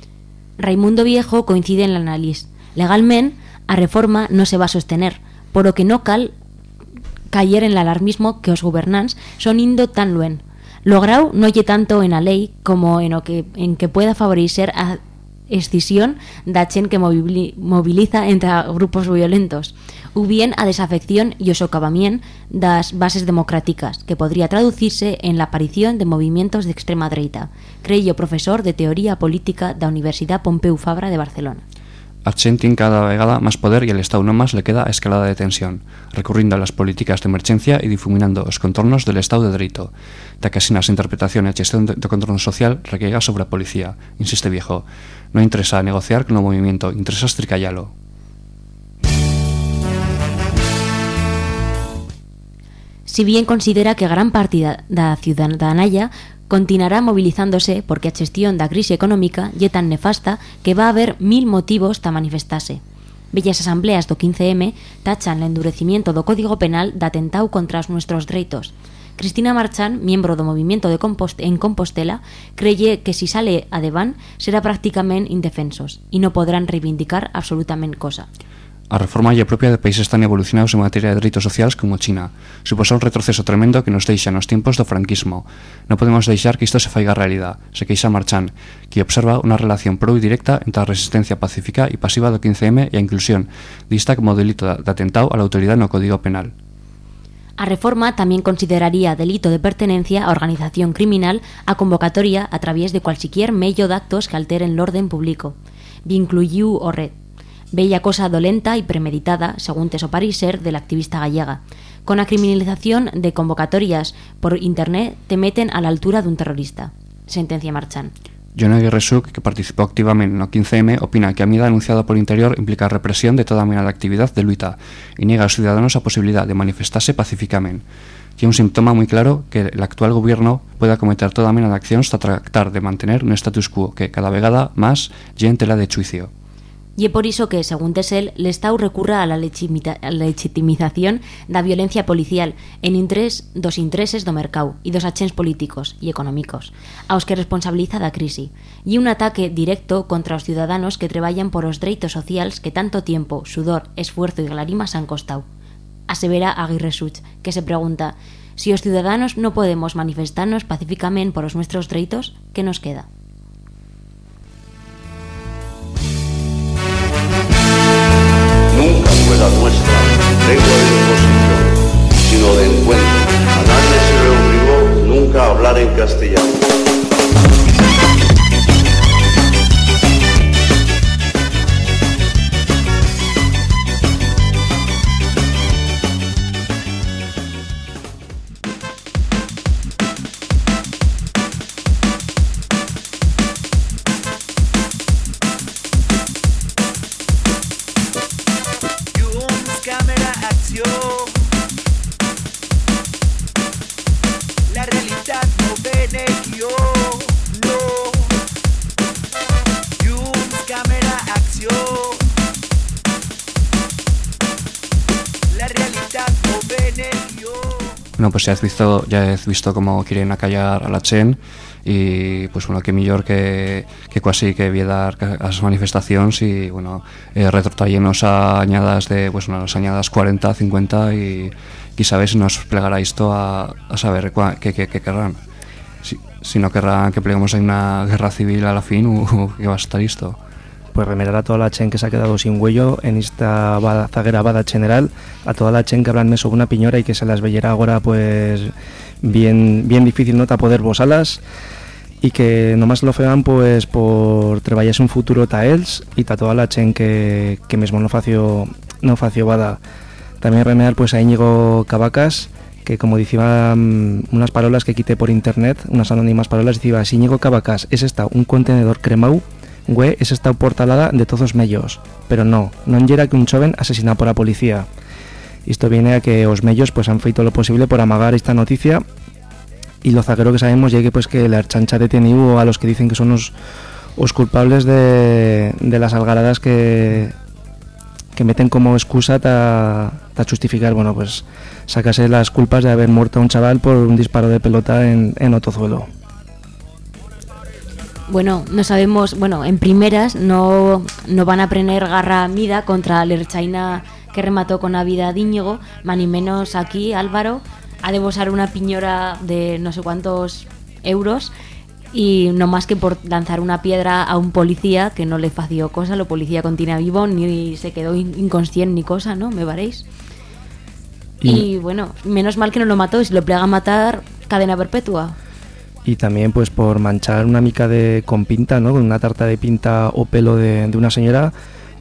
Raimundo Viejo coincide en el análisis. Legalmente, a reforma no se va a sostener, por lo que no cal caer en alarmismo que os gobernantes son indo tan luen. Lograu no lle tanto en la ley como en o que en que pueda favorecer a escisión da chen que mobiliza entre grupos violentos ou bien a desafección e o socavamien das bases democráticas que podría traducirse en la aparición de movimientos de extrema dreita creio o profesor de teoría política da Universidad Pompeu Fabra de Barcelona. A Chen tiene cada vegada más poder y al Estado no más le queda escalada de tensión, recurriendo a las políticas de emergencia y difuminando los contornos del Estado de Derecho, da que así las interpretación e contorno social recaiga sobre a policía, insiste viejo. No interesa negociar con o movimiento, interesa estricallalo. si bien considera que gran parte da- da ciudadanaya continuará mobilizándose porque a xestión da crise económica lle tan nefasta que va a haber mil motivos ta manifestase. Bellas asambleas do 15M tachan o endurecimiento do Código Penal da atentado contra os nuestros dereitos. Cristina Marchán, miembro do Movimiento de Compost en Compostela, creye que si sale a deván será prácticamente indefensos e non podrán reivindicar absolutamente cosa. A reforma lle propia de países tan evolucionados en materia de dereitos sociais como China. Suposa un retroceso tremendo que nos deixa nos tiempos do franquismo. Non podemos deixar que isto se faiga realidad, se queixa Marchán, que observa unha relación pro e directa entre a resistencia pacífica e pasiva do 15M e a inclusión dista como delito de atentado la autoridade no Código Penal. A reforma también consideraría delito de pertenencia a organización criminal a convocatoria a través de cualquier medio de actos que alteren el orden público. Vincluyiu o red. Bella cosa dolenta y premeditada, según teso pariser del activista gallega. Con la criminalización de convocatorias por internet te meten a la altura de un terrorista. Sentencia Marchán. John Aguirre que participó activamente no 15M, opina que a medida anunciada por Interior implica represión de toda manera de actividad de luita y niega a los ciudadanos a posibilidad de manifestarse pacíficamente. Y un síntoma muy claro que el actual gobierno pueda cometer toda manera de acciones hasta tratar de mantener un status quo que cada vegada más gente la de juicio. Y es por iso que, según Tesel, el Estado recurra a la legitimita- a la legitimización violencia policial en interés dos intereses do mercado e dos achens políticos e económicos, aos que responsabiliza da crise, e un ataque directo contra os ciudadanos que traballan por os dereitos sociais que tanto tiempo, sudor, esfuerzo e lágrimas han costado. Asevera Aguirre Such, que se pregunta si os ciudadanos no podemos manifestarnos pacíficamente por os nuestros dereitos, que nos queda? La nuestra lengua de oposición, sino de encuentro. A nadie se le obligó nunca a hablar en castellano. Pues ya has visto, ya has visto cómo quieren acallar a la Chen y pues bueno, que mellor que, que casi que vía dar ca- a las manifestaciones y bueno, eh, retrotraernos a añadas de, pues bueno, las añadas 40, 50 y quizá ver si nos plegará esto a, a saber qué, qué, qué querrán. Si, si no querrán que pleguemos en una guerra civil a la fin, o que va a estar esto. Pues remerar a toda la chen que se ha quedado sin huello en esta zaguera bada general, a toda la chen que hablan sobre una piñora y que se las veyera ahora pues bien bien difícil nota poder vosalas y que nomás lo feban pues por traballarse un futuro ta els y ta toda la chen que, que mesmo no fació no fació bada. También remedar pues a Íñigo Cavacas que como decía mm, unas palabras que quité por internet, unas anónimas palabras, decía, Íñigo Cavacas es esta un contenedor cremau, güey, es esta portalada de todos mellos. Pero no, no era que un joven asesinado por la policía. Esto viene a que os mellos pues han feito lo posible por amagar esta noticia y lo zaguero que sabemos que pues que la chancha detenido a los que dicen que son los, os culpables de, de las algaradas que que meten como excusa para justificar, bueno, pues sacarse las culpas de haber muerto a un chaval por un disparo de pelota en, en Otozuelo. Bueno, no sabemos, bueno, en primeras no, no van a prener garra mida contra el Erchaina que remató con la vida de Íñigo, más ni menos aquí Álvaro ha de bosar una piñora de no sé cuántos euros y no más que por lanzar una piedra a un policía que no le fació cosa, lo policía continúa vivo ni se quedó in- inconsciente ni cosa, ¿no? ¿Me varéis? Y, bueno, menos mal que no lo mató, y si lo plega a matar, cadena perpetua. Y también pues por manchar una mica de con pinta, ¿no? Con una tarta de pinta o pelo de, de una señora,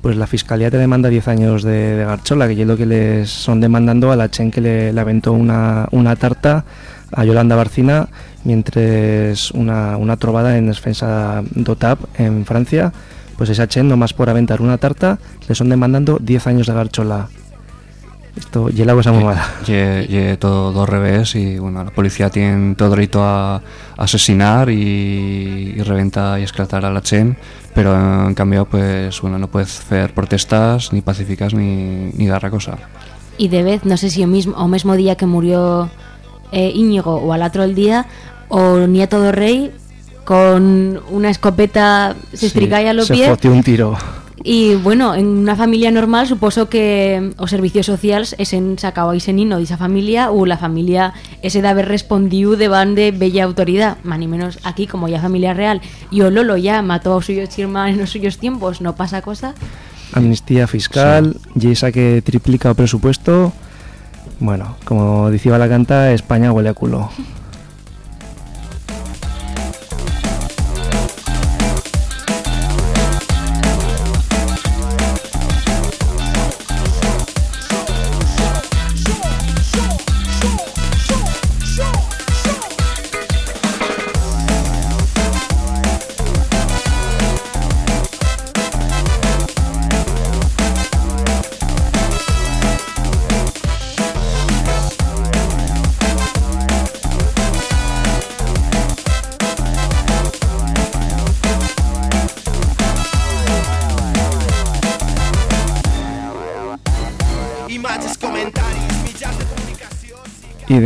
pues la fiscalía te demanda 10 años de, garchola, que es lo que les son demandando a la Chen que le, le aventó una, una tarta a Yolanda Barcina mientras una, una trobada en defensa d'OTAP en Francia, pues esa Chen nomás por aventar una tarta le son demandando 10 años de garchola. Esto y la cosa muy mala. Ye todo do revés y bueno, la policía tiene todo derecho a asesinar y, y reventa y esclatar a la Chen, pero en cambio pues bueno, no puedes hacer protestas ni pacíficas ni, ni dar cosa. Y de vez, no sé si o mismo, o mismo día que murió eh, Íñigo o al otro el día, o nieto do rey con una escopeta se estricalla a los se pies. fotió un tiro. Y bueno, en una familia normal suposo que os servicios sociales esen sacado a ese nino de esa familia o la familia ese de haber respondido de van de bella autoridad, más ni menos aquí como ya familia real y o Lolo ya mató a suyo chirma en los suyos tiempos, no pasa cosa. amnistía fiscal, y esa que triplica el presupuesto. Bueno, como decía la canta, España huele a culo.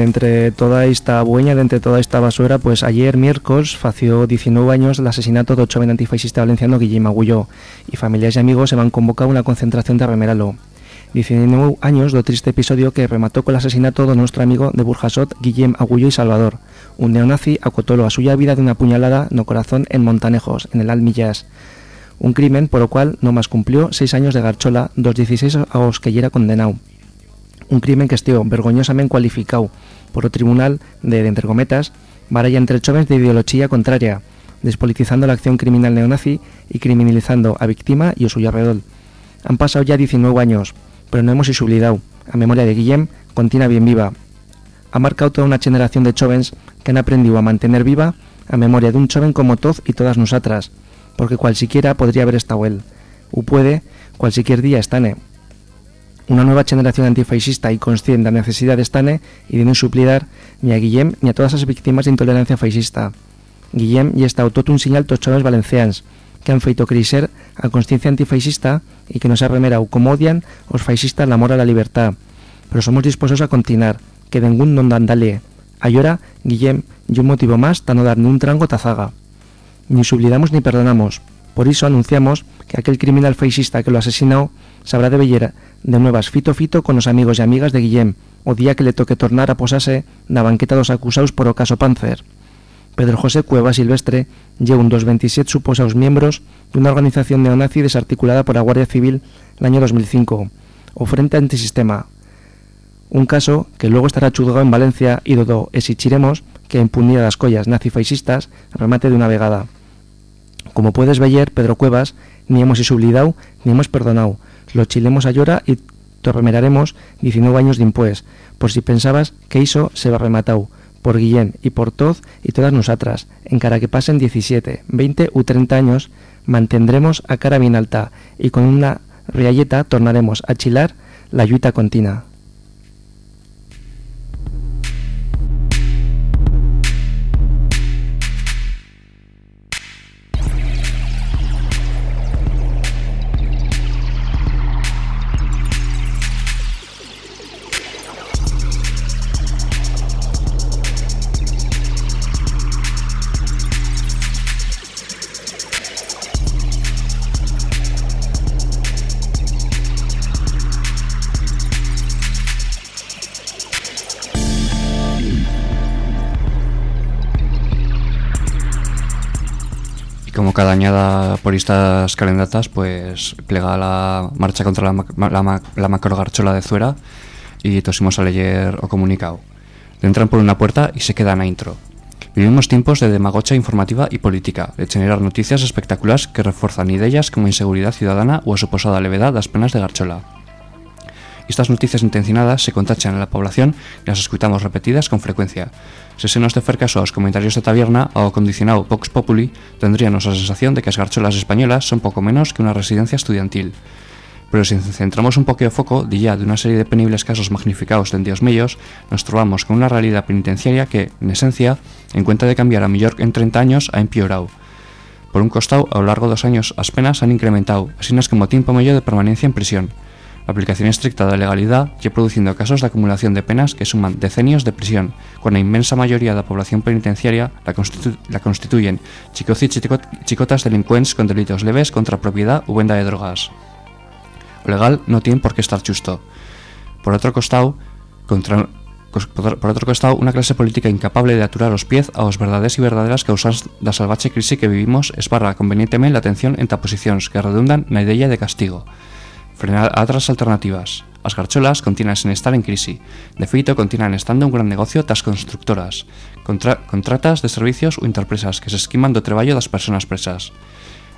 Entre toda esta bueña, de entre toda esta basura, pues ayer miércoles fació 19 años el asesinato del joven antifascista valenciano Guillem Agulló y familias y amigos se van convocar una concentración de remeralo. 19 años do triste episodio que remató con el asesinato de nuestro amigo de Burjasot, Guillem Agulló y Salvador. Un neonazi acotó a suya vida de una puñalada no corazón en Montanejos, en el Almillas. Un crimen por lo cual no más cumplió seis años de garchola, dos 16 a los que ya era condenado un crimen que estiu vergoñosamente cualificado por el Tribunal de, de entre entre jóvenes de ideología contraria, despolitizando la acción criminal neonazi y criminalizando a víctima y a suyo alrededor. Han pasado ya 19 años, pero no hemos olvidado. A memoria de Guillem, continúa bien viva. Ha marcado toda una generación de jóvenes que han aprendido a mantener viva a memoria de un joven como todos y todas nosotras, porque cualsiquiera podría haber estado él. O puede, cualquier día estane. Una nueva generación antifascista y consciente de la necesidad de estane y de no suplidar ni a Guillem ni a todas las víctimas de intolerancia fascista. Guillem y está tot señal tos chavales valencians que han feito crecer a conciencia antifascista y que nos ha remerado como odian os fascistas l'amor a la libertad. Pero somos dispuestos a continuar, que ningún non dandale. Ayora, Guillem, y un motivo más ta no dar ni un trango tazaga. Ni sublidamos ni perdonamos. Por eso anunciamos que aquel criminal fascista que lo asesinó sabrá de bellera de nuevas fito fito con los amigos y amigas de Guillem, o día que le toque tornar a posarse na banqueta dos acusados por o caso Panzer. Pedro José Cueva Silvestre lleva un dos 27 suposados miembros de una organización neonazi desarticulada por la Guardia Civil el año 2005, o Frente Antisistema. Un caso que luego estará juzgado en Valencia y dodo exichiremos que impunía las collas nazifascistas remate de una vegada. Como puedes ver, Pedro Cuevas, ni hemos isoblidado ni hemos perdonado. Lo chilemos a llora y te remeraremos 19 años de impues, por si pensabas que hizo se va rematado, por Guillén y por Toz y todas nosotras, en cara que pasen 17, 20 u 30 años, mantendremos a cara bien alta. Y con una rialleta tornaremos a chilar la lluita continua. Y como cada añada por estas calendatas, pues plega la marcha contra la, la, la macrogarchola de Zuera y tosimos a leer o comunicado. Entran por una puerta y se quedan a intro. Vivimos tiempos de demagocha informativa y política, de generar noticias espectaculares que refuerzan ideas como inseguridad ciudadana o a suposada levedad las penas de Garchola. Estas noticias intencionadas se contachan en la población y las escuchamos repetidas con frecuencia. Si se nos de fer caso aos comentarios de taberna ao condicionado Vox Populi, tendríamos a sensación de que as garcholas españolas son poco menos que una residencia estudiantil. Pero si centramos un poco o foco, de ya de una serie de penibles casos magnificados dende os medios, nos trovamos con una realidad penitenciaria que, en esencia, en cuenta de cambiar a mellor en 30 años, ha empeorado. Por un costado, a lo largo dos años as penas han incrementado, así como tiempo medio de permanencia en prisión. La aplicación estricta da legalidad lle producindo casos de acumulación de penas que suman decenios de prisión, cuando a inmensa mayoría da población penitenciaria la, constitu la constituyen chicos y chico chicotas delincuentes con delitos leves contra propiedad u venda de drogas. O legal no tiene por qué estar justo. Por otro costado, contra clase política incapable de aturar os pies aos verdades e verdaderas causas da salvaxe crise que vivimos esbarra convenientemente la atención en posicións que redundan na idea de castigo. Frenar a outras alternativas. As garcholas continúan sen estar en crisi. De feito, continúan estando un gran negocio das constructoras, contra contratas de servicios ou interpresas que se esquiman do traballo das persoas presas.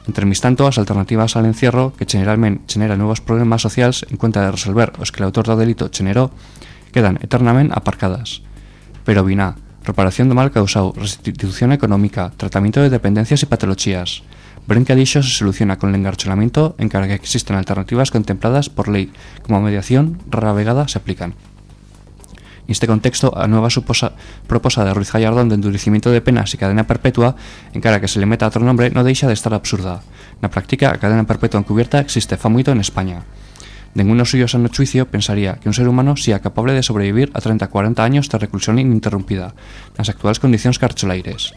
Entremis tanto, as alternativas al encierro, que generalmente genera nuevos problemas sociales en cuenta de resolver os que el autor do delito generó, quedan eternamente aparcadas. Pero vina, reparación do mal causado, restitución económica, tratamiento de dependencias y patologías. Que dicho se soluciona con el engarcholamiento en que existen alternativas contempladas por ley, como mediación, rara vegada se aplican. En este contexto, a nueva proposta de Ruiz Gallardón de endurecimiento de penas y cadena perpetua, en cara que se le meta otro nombre, no deixa de estar absurda. Na práctica, a cadena perpetua encubierta existe fa moito en España. Ninguno suyo sano juicio pensaría que un ser humano sea capaz de sobrevivir a 30-40 años de reclusión ininterrumpida, nas actuales condicións carcholaires.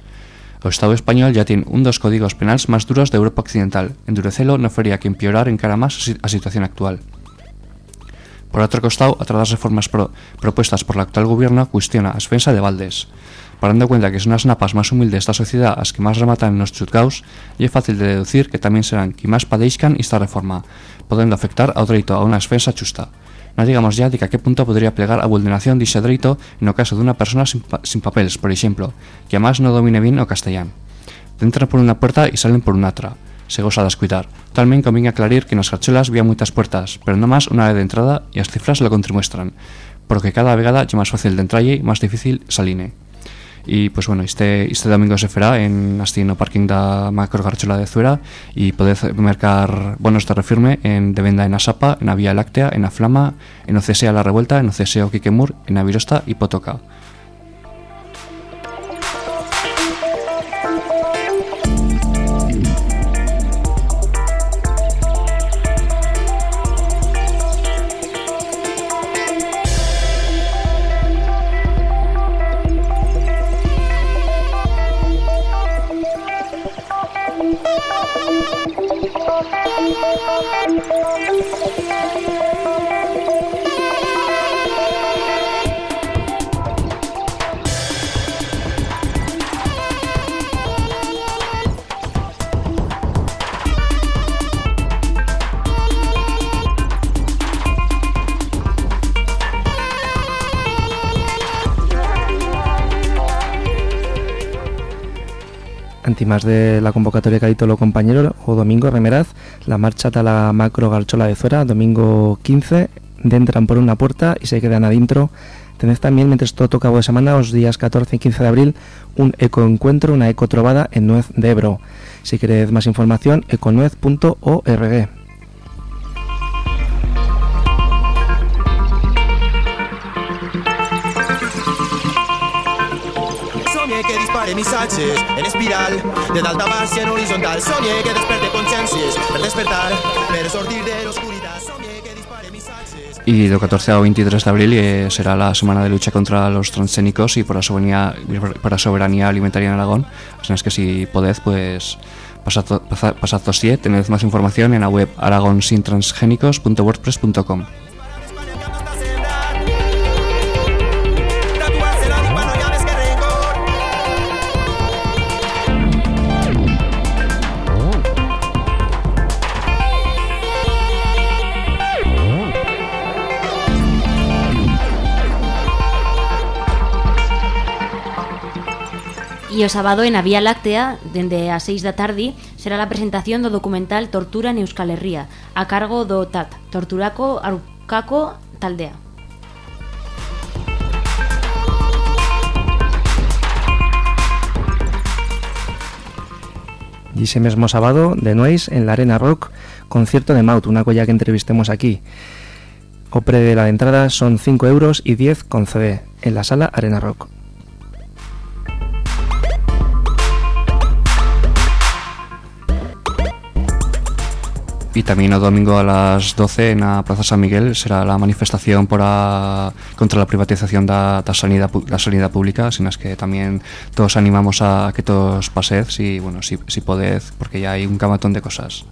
O Estado español ya tiene un dos códigos penales más duros de Europa Occidental. Endurecelo no faría que empeorar en cara más a si- a situación actual. Por otro costado, a través das reformas pro- propuestas por el actual gobierno, cuestiona a defensa de Valdes. Parando cuenta que son las napas más humildes de esta sociedad as que más rematan en los chutgaus, y es fácil de deducir que también serán que más padeixcan esta reforma, podendo afectar ao dereito a unha defensa justa. No digamos ya de que a qué punto podría plegar a vulneración de ese dereito en o caso de una persona sin, pa- sin papeles, por ejemplo, que además no domine bien o castellán. Entran por una puerta y salen por una otra. Se goza de descuidar. Talmente conviene aclarar que nas garcholas había muchas puertas, pero no más una vez de entrada y as cifras lo contrimuestran, porque cada vegada é máis fácil de entralle e máis difícil saline. Y pues bueno, este, este domingo se fará en Asti no parking da Macro Garchola de Zuera y podéis mercar bonos de refirme en de venda en Asapa, en la Vía Láctea, en la Flama, en OCS a la Revuelta, en OCS o Quiquemur, en Avirosta y Potoca. Además de la convocatoria que ha dicho lo compañero, o domingo, remeraz, la marcha a la macro Garchola de Zuera, domingo 15, de entran por una puerta y se quedan adentro. Tenéis también, mientras todo cabo de semana, los días 14 y 15 de abril, un ecoencuentro, una eco trovada en Nuez de Ebro. Si queréis más información, econuez.org. Que dispare missatges en espiral de dalt a baix i en horitzontal. Soñé que desperte consciències per despertar, per sortir de l'oscuritat. Soñé que dispare missatges... Y del 14 al 23 de abril eh, será la semana de lucha contra los transgénicos y por la soberanía, por la soberanía alimentaria en Aragón. Así es que si podéis, pues pasad, pasad, pasad tened más información en la web aragonsintransgénicos.wordpress.com. E o sábado en a Vía Láctea, dende as 6 da tarde, será a presentación do documental Tortura en Euskal Herria, a cargo do TAT, Torturaco Arcaco Taldea. Y ese mismo sábado, de Nueis, en la Arena Rock, concierto de Maut, una colla que entrevistemos aquí. Opre de la entrada son 5 euros y 10 con CD, en la sala Arena Rock. Y también el domingo a las 12 en la Plaza San Miguel será la manifestación contra la privatización da, da sanidad, pu- la sanidad pública, sin es que también todos animamos a que todos y bueno, si, si porque ya hay un camatón de cosas.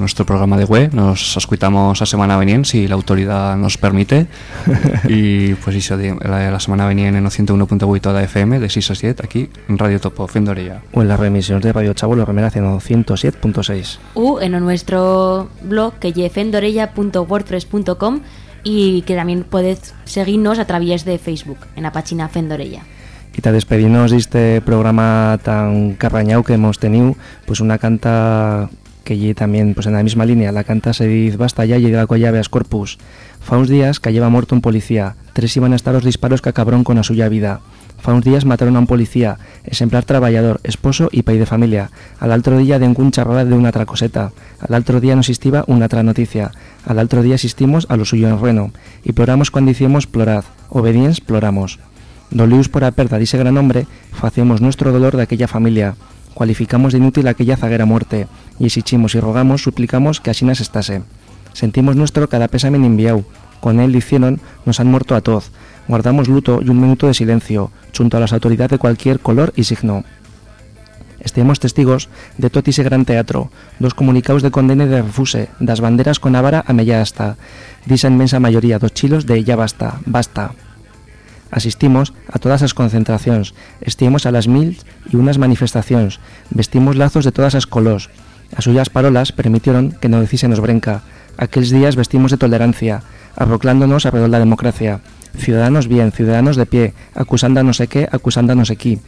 Nuestro programa de web. Nos escuchamos la semana veniente, si la autoridad nos permite. y pues eso, de- la, la semana veniente en el 101.8 de FM, de 6 a 7, aquí en Radio Topo, Fendorella. O en las remisiones de Radio Chavo, lo remera haciendo 107.6. U en nuestro blog que es fendorella.wordpress.com y que también podéis seguirnos a través de Facebook en la página Fendorella. Y te despedimos de este programa tan carrañao que hemos tenido, pues una canta que lle también pues en la misma línea, la canta se dice basta ya la colla habeas corpus. Fa uns días que lleva muerto un policía, tres iban a estar los disparos que acabaron con la suya vida. Fa uns días mataron a un policía, exemplar traballador, esposo y pai de familia. Al otro día de un charrada de una otra coseta. Al otro día nos existiba una otra noticia. Al otro día asistimos a lo suyo en reno. Y ploramos cuando hicimos plorad. Obediens ploramos. Dolius por la perda de ese gran hombre, facemos nuestro dolor de aquella familia. Cualificamos de inútil aquella zaguera muerte, y exigimos y rogamos, suplicamos que así nas estase. Sentimos nuestro cada pésame enviau, con él hicieron, nos han muerto a todos. Guardamos luto y un minuto de silencio, junto a las autoridades de cualquier color y signo. Estemos testigos de tot ese gran teatro, dos comunicados de condena y de refuse, das banderas con ávara a mella hasta, disa inmensa mayoría dos chilos de ya basta, basta. Asistimos a todas as concentracións, estiemos a las mil y unas manifestacións, vestimos lazos de todas as colors. As suyas parolas permitieron que no decísenos brenca. Aquellos días vestimos de tolerancia, arroclándonos de la democracia. Ciudadanos bien, ciudadanos de pie, acusando a qué, acusando a no sé qué.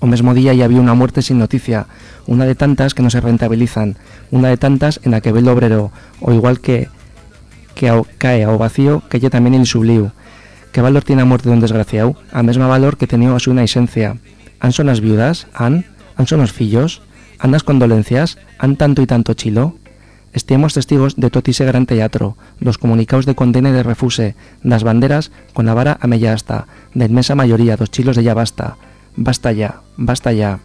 O mesmo día ya había una muerte sin noticia, una de tantas que no se rentabilizan, una de tantas en la que ve el obrero, o igual que que ao, cae ao vacío que lle tamén el subliu. Que valor tiene a muerte de un desgraciado? A mesma valor que tenía a súa esencia. Han son as viudas? Han? Han son os fillos? Han as condolencias? Han tanto y tanto chilo? Estiemos testigos de tot ese gran teatro, dos comunicados de condena e de refuse, das banderas con la vara a mella hasta, de inmensa mayoría dos chilos de ya basta. Basta ya, basta ya.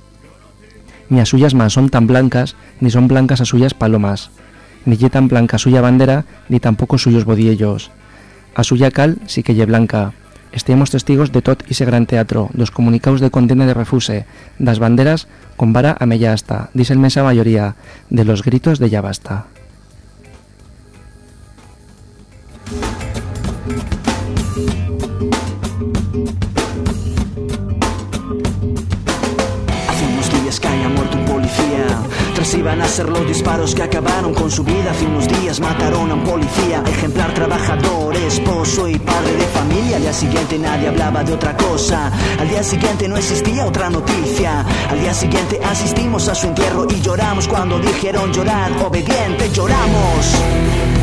Ni as suyas mans son tan blancas, ni son blancas as suyas palomas. Ni lle tan blanca suya bandera, ni tampoco suyos bodiellos. A suya cal sí blanca. Estemos testigos de tot ese gran teatro, dos comunicados de condena de refuse, das banderas con vara a mella hasta, dice el mesa mayoría, de los gritos de ya basta. Iban a ser los disparos que acabaron con su vida. Hace unos días mataron a un policía. Ejemplar trabajador, esposo y padre de familia. Al día siguiente nadie hablaba de otra cosa. Al día siguiente no existía otra noticia. Al día siguiente asistimos a su entierro y lloramos cuando dijeron llorar. Obediente, lloramos.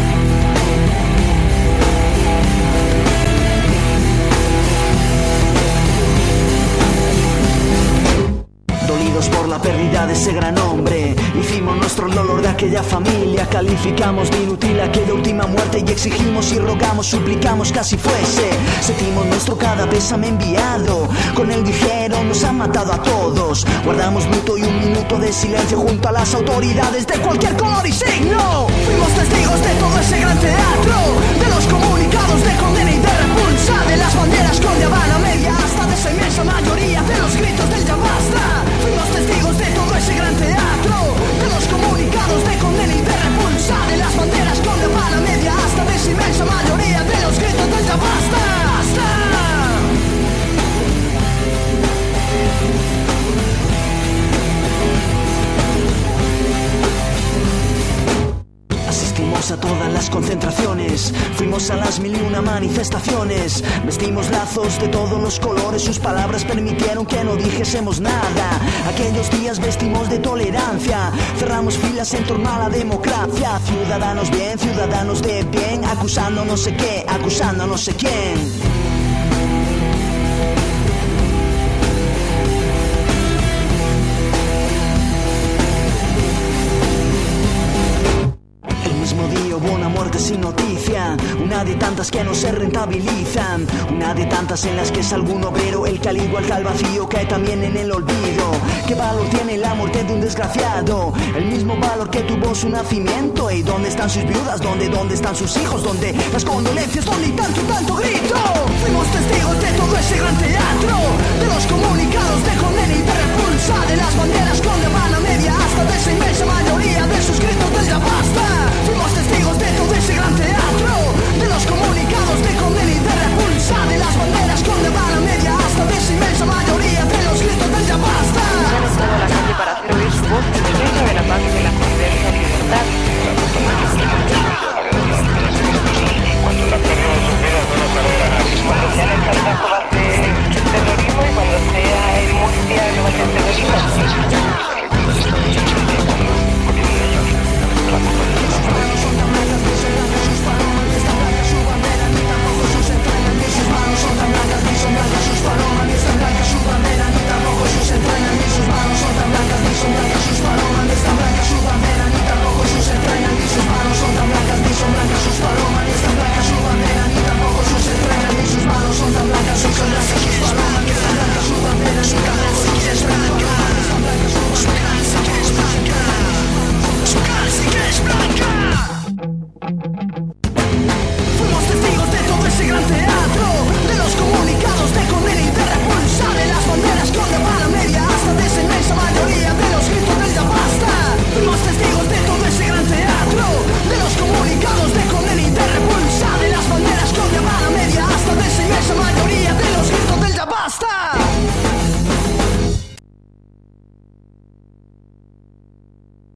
Por la pérdida de ese gran hombre. Hicimos nuestro dolor de aquella familia Calificamos de inútil aquella última muerte Y exigimos y rogamos, suplicamos que así fuese. Sentimos nuestro cada pésame enviado. Con él dijeron nos han matado a todos. Guardamos luto y un minuto de silencio Junto a las autoridades de cualquier color y signo. Fuimos testigos de todo ese gran teatro De los comunicados de condena y de repulsa De las banderas con Habana media Hasta de esa inmensa mayoría de los gritos comunicados de condena y de repulsa De las banderas con de Habana media Hasta de inmensa mayoría de los gritos del ya ¡Basta! Asistimos a todas las concentraciones, fuimos a las mil y una manifestaciones, vestimos lazos de todos los colores, sus palabras permitieron que no dijésemos nada. Aquellos días vestimos de tolerancia, cerramos filas en torno a la democracia, ciudadanos bien, ciudadanos de bien, acusando no sé qué, acusando no sé quién. sin noticia, una de tantas que no se rentabilizan, una de tantas en las que es algún obrero el que al igual que al vacío cae también en el olvido. ¿Qué valor tiene la muerte de un desgraciado? El mismo valor que tuvo su nacimiento. ¿Y dónde están sus viudas? ¿Dónde, dónde están sus hijos? ¿Dónde las condolencias? ¿Dónde hay tanto, tanto grito? Fuimos testigos de todo ese gran teatro, de los comunicados de condena y de repulsa, de las banderas con la mano media costa de esa inmensa mayoría de suscritos de la pasta. Fuimos testigos de todo ese gran teatro, de los comunicados de condena y de repulsa, de las banderas con la vara media hasta de esa inmensa mayoría de los gritos de la pasta. Han estado a la calle para hacer oír su voz en defensa de la paz y de la convivencia libertad. Cuando la carrera supera una carrera cuando sea el Cartago va a ser terrorismo y cuando sea el Murcia no va a ser terrorismo. son blancas sus palomas, ni tan blanca su bandera, ni tampoco sus entrañas, ni sus manos son tan blancas, ni son blancas sus palomas, ni tan blanca su bandera, ni tampoco sus entrañas, ni sus manos son tan blancas, ni son blancas, sus palomas, ni tan blancas, su bandera, ni tampoco sus entrañas, ni sus manos son tan blancas, son tan blancas sus palomas, ni tan blancas, su bandera, ni tampoco sus entrañas, ni sus manos son tan blancas, su bandera, ni tampoco sus blanca su bandera, ni tampoco sus blanca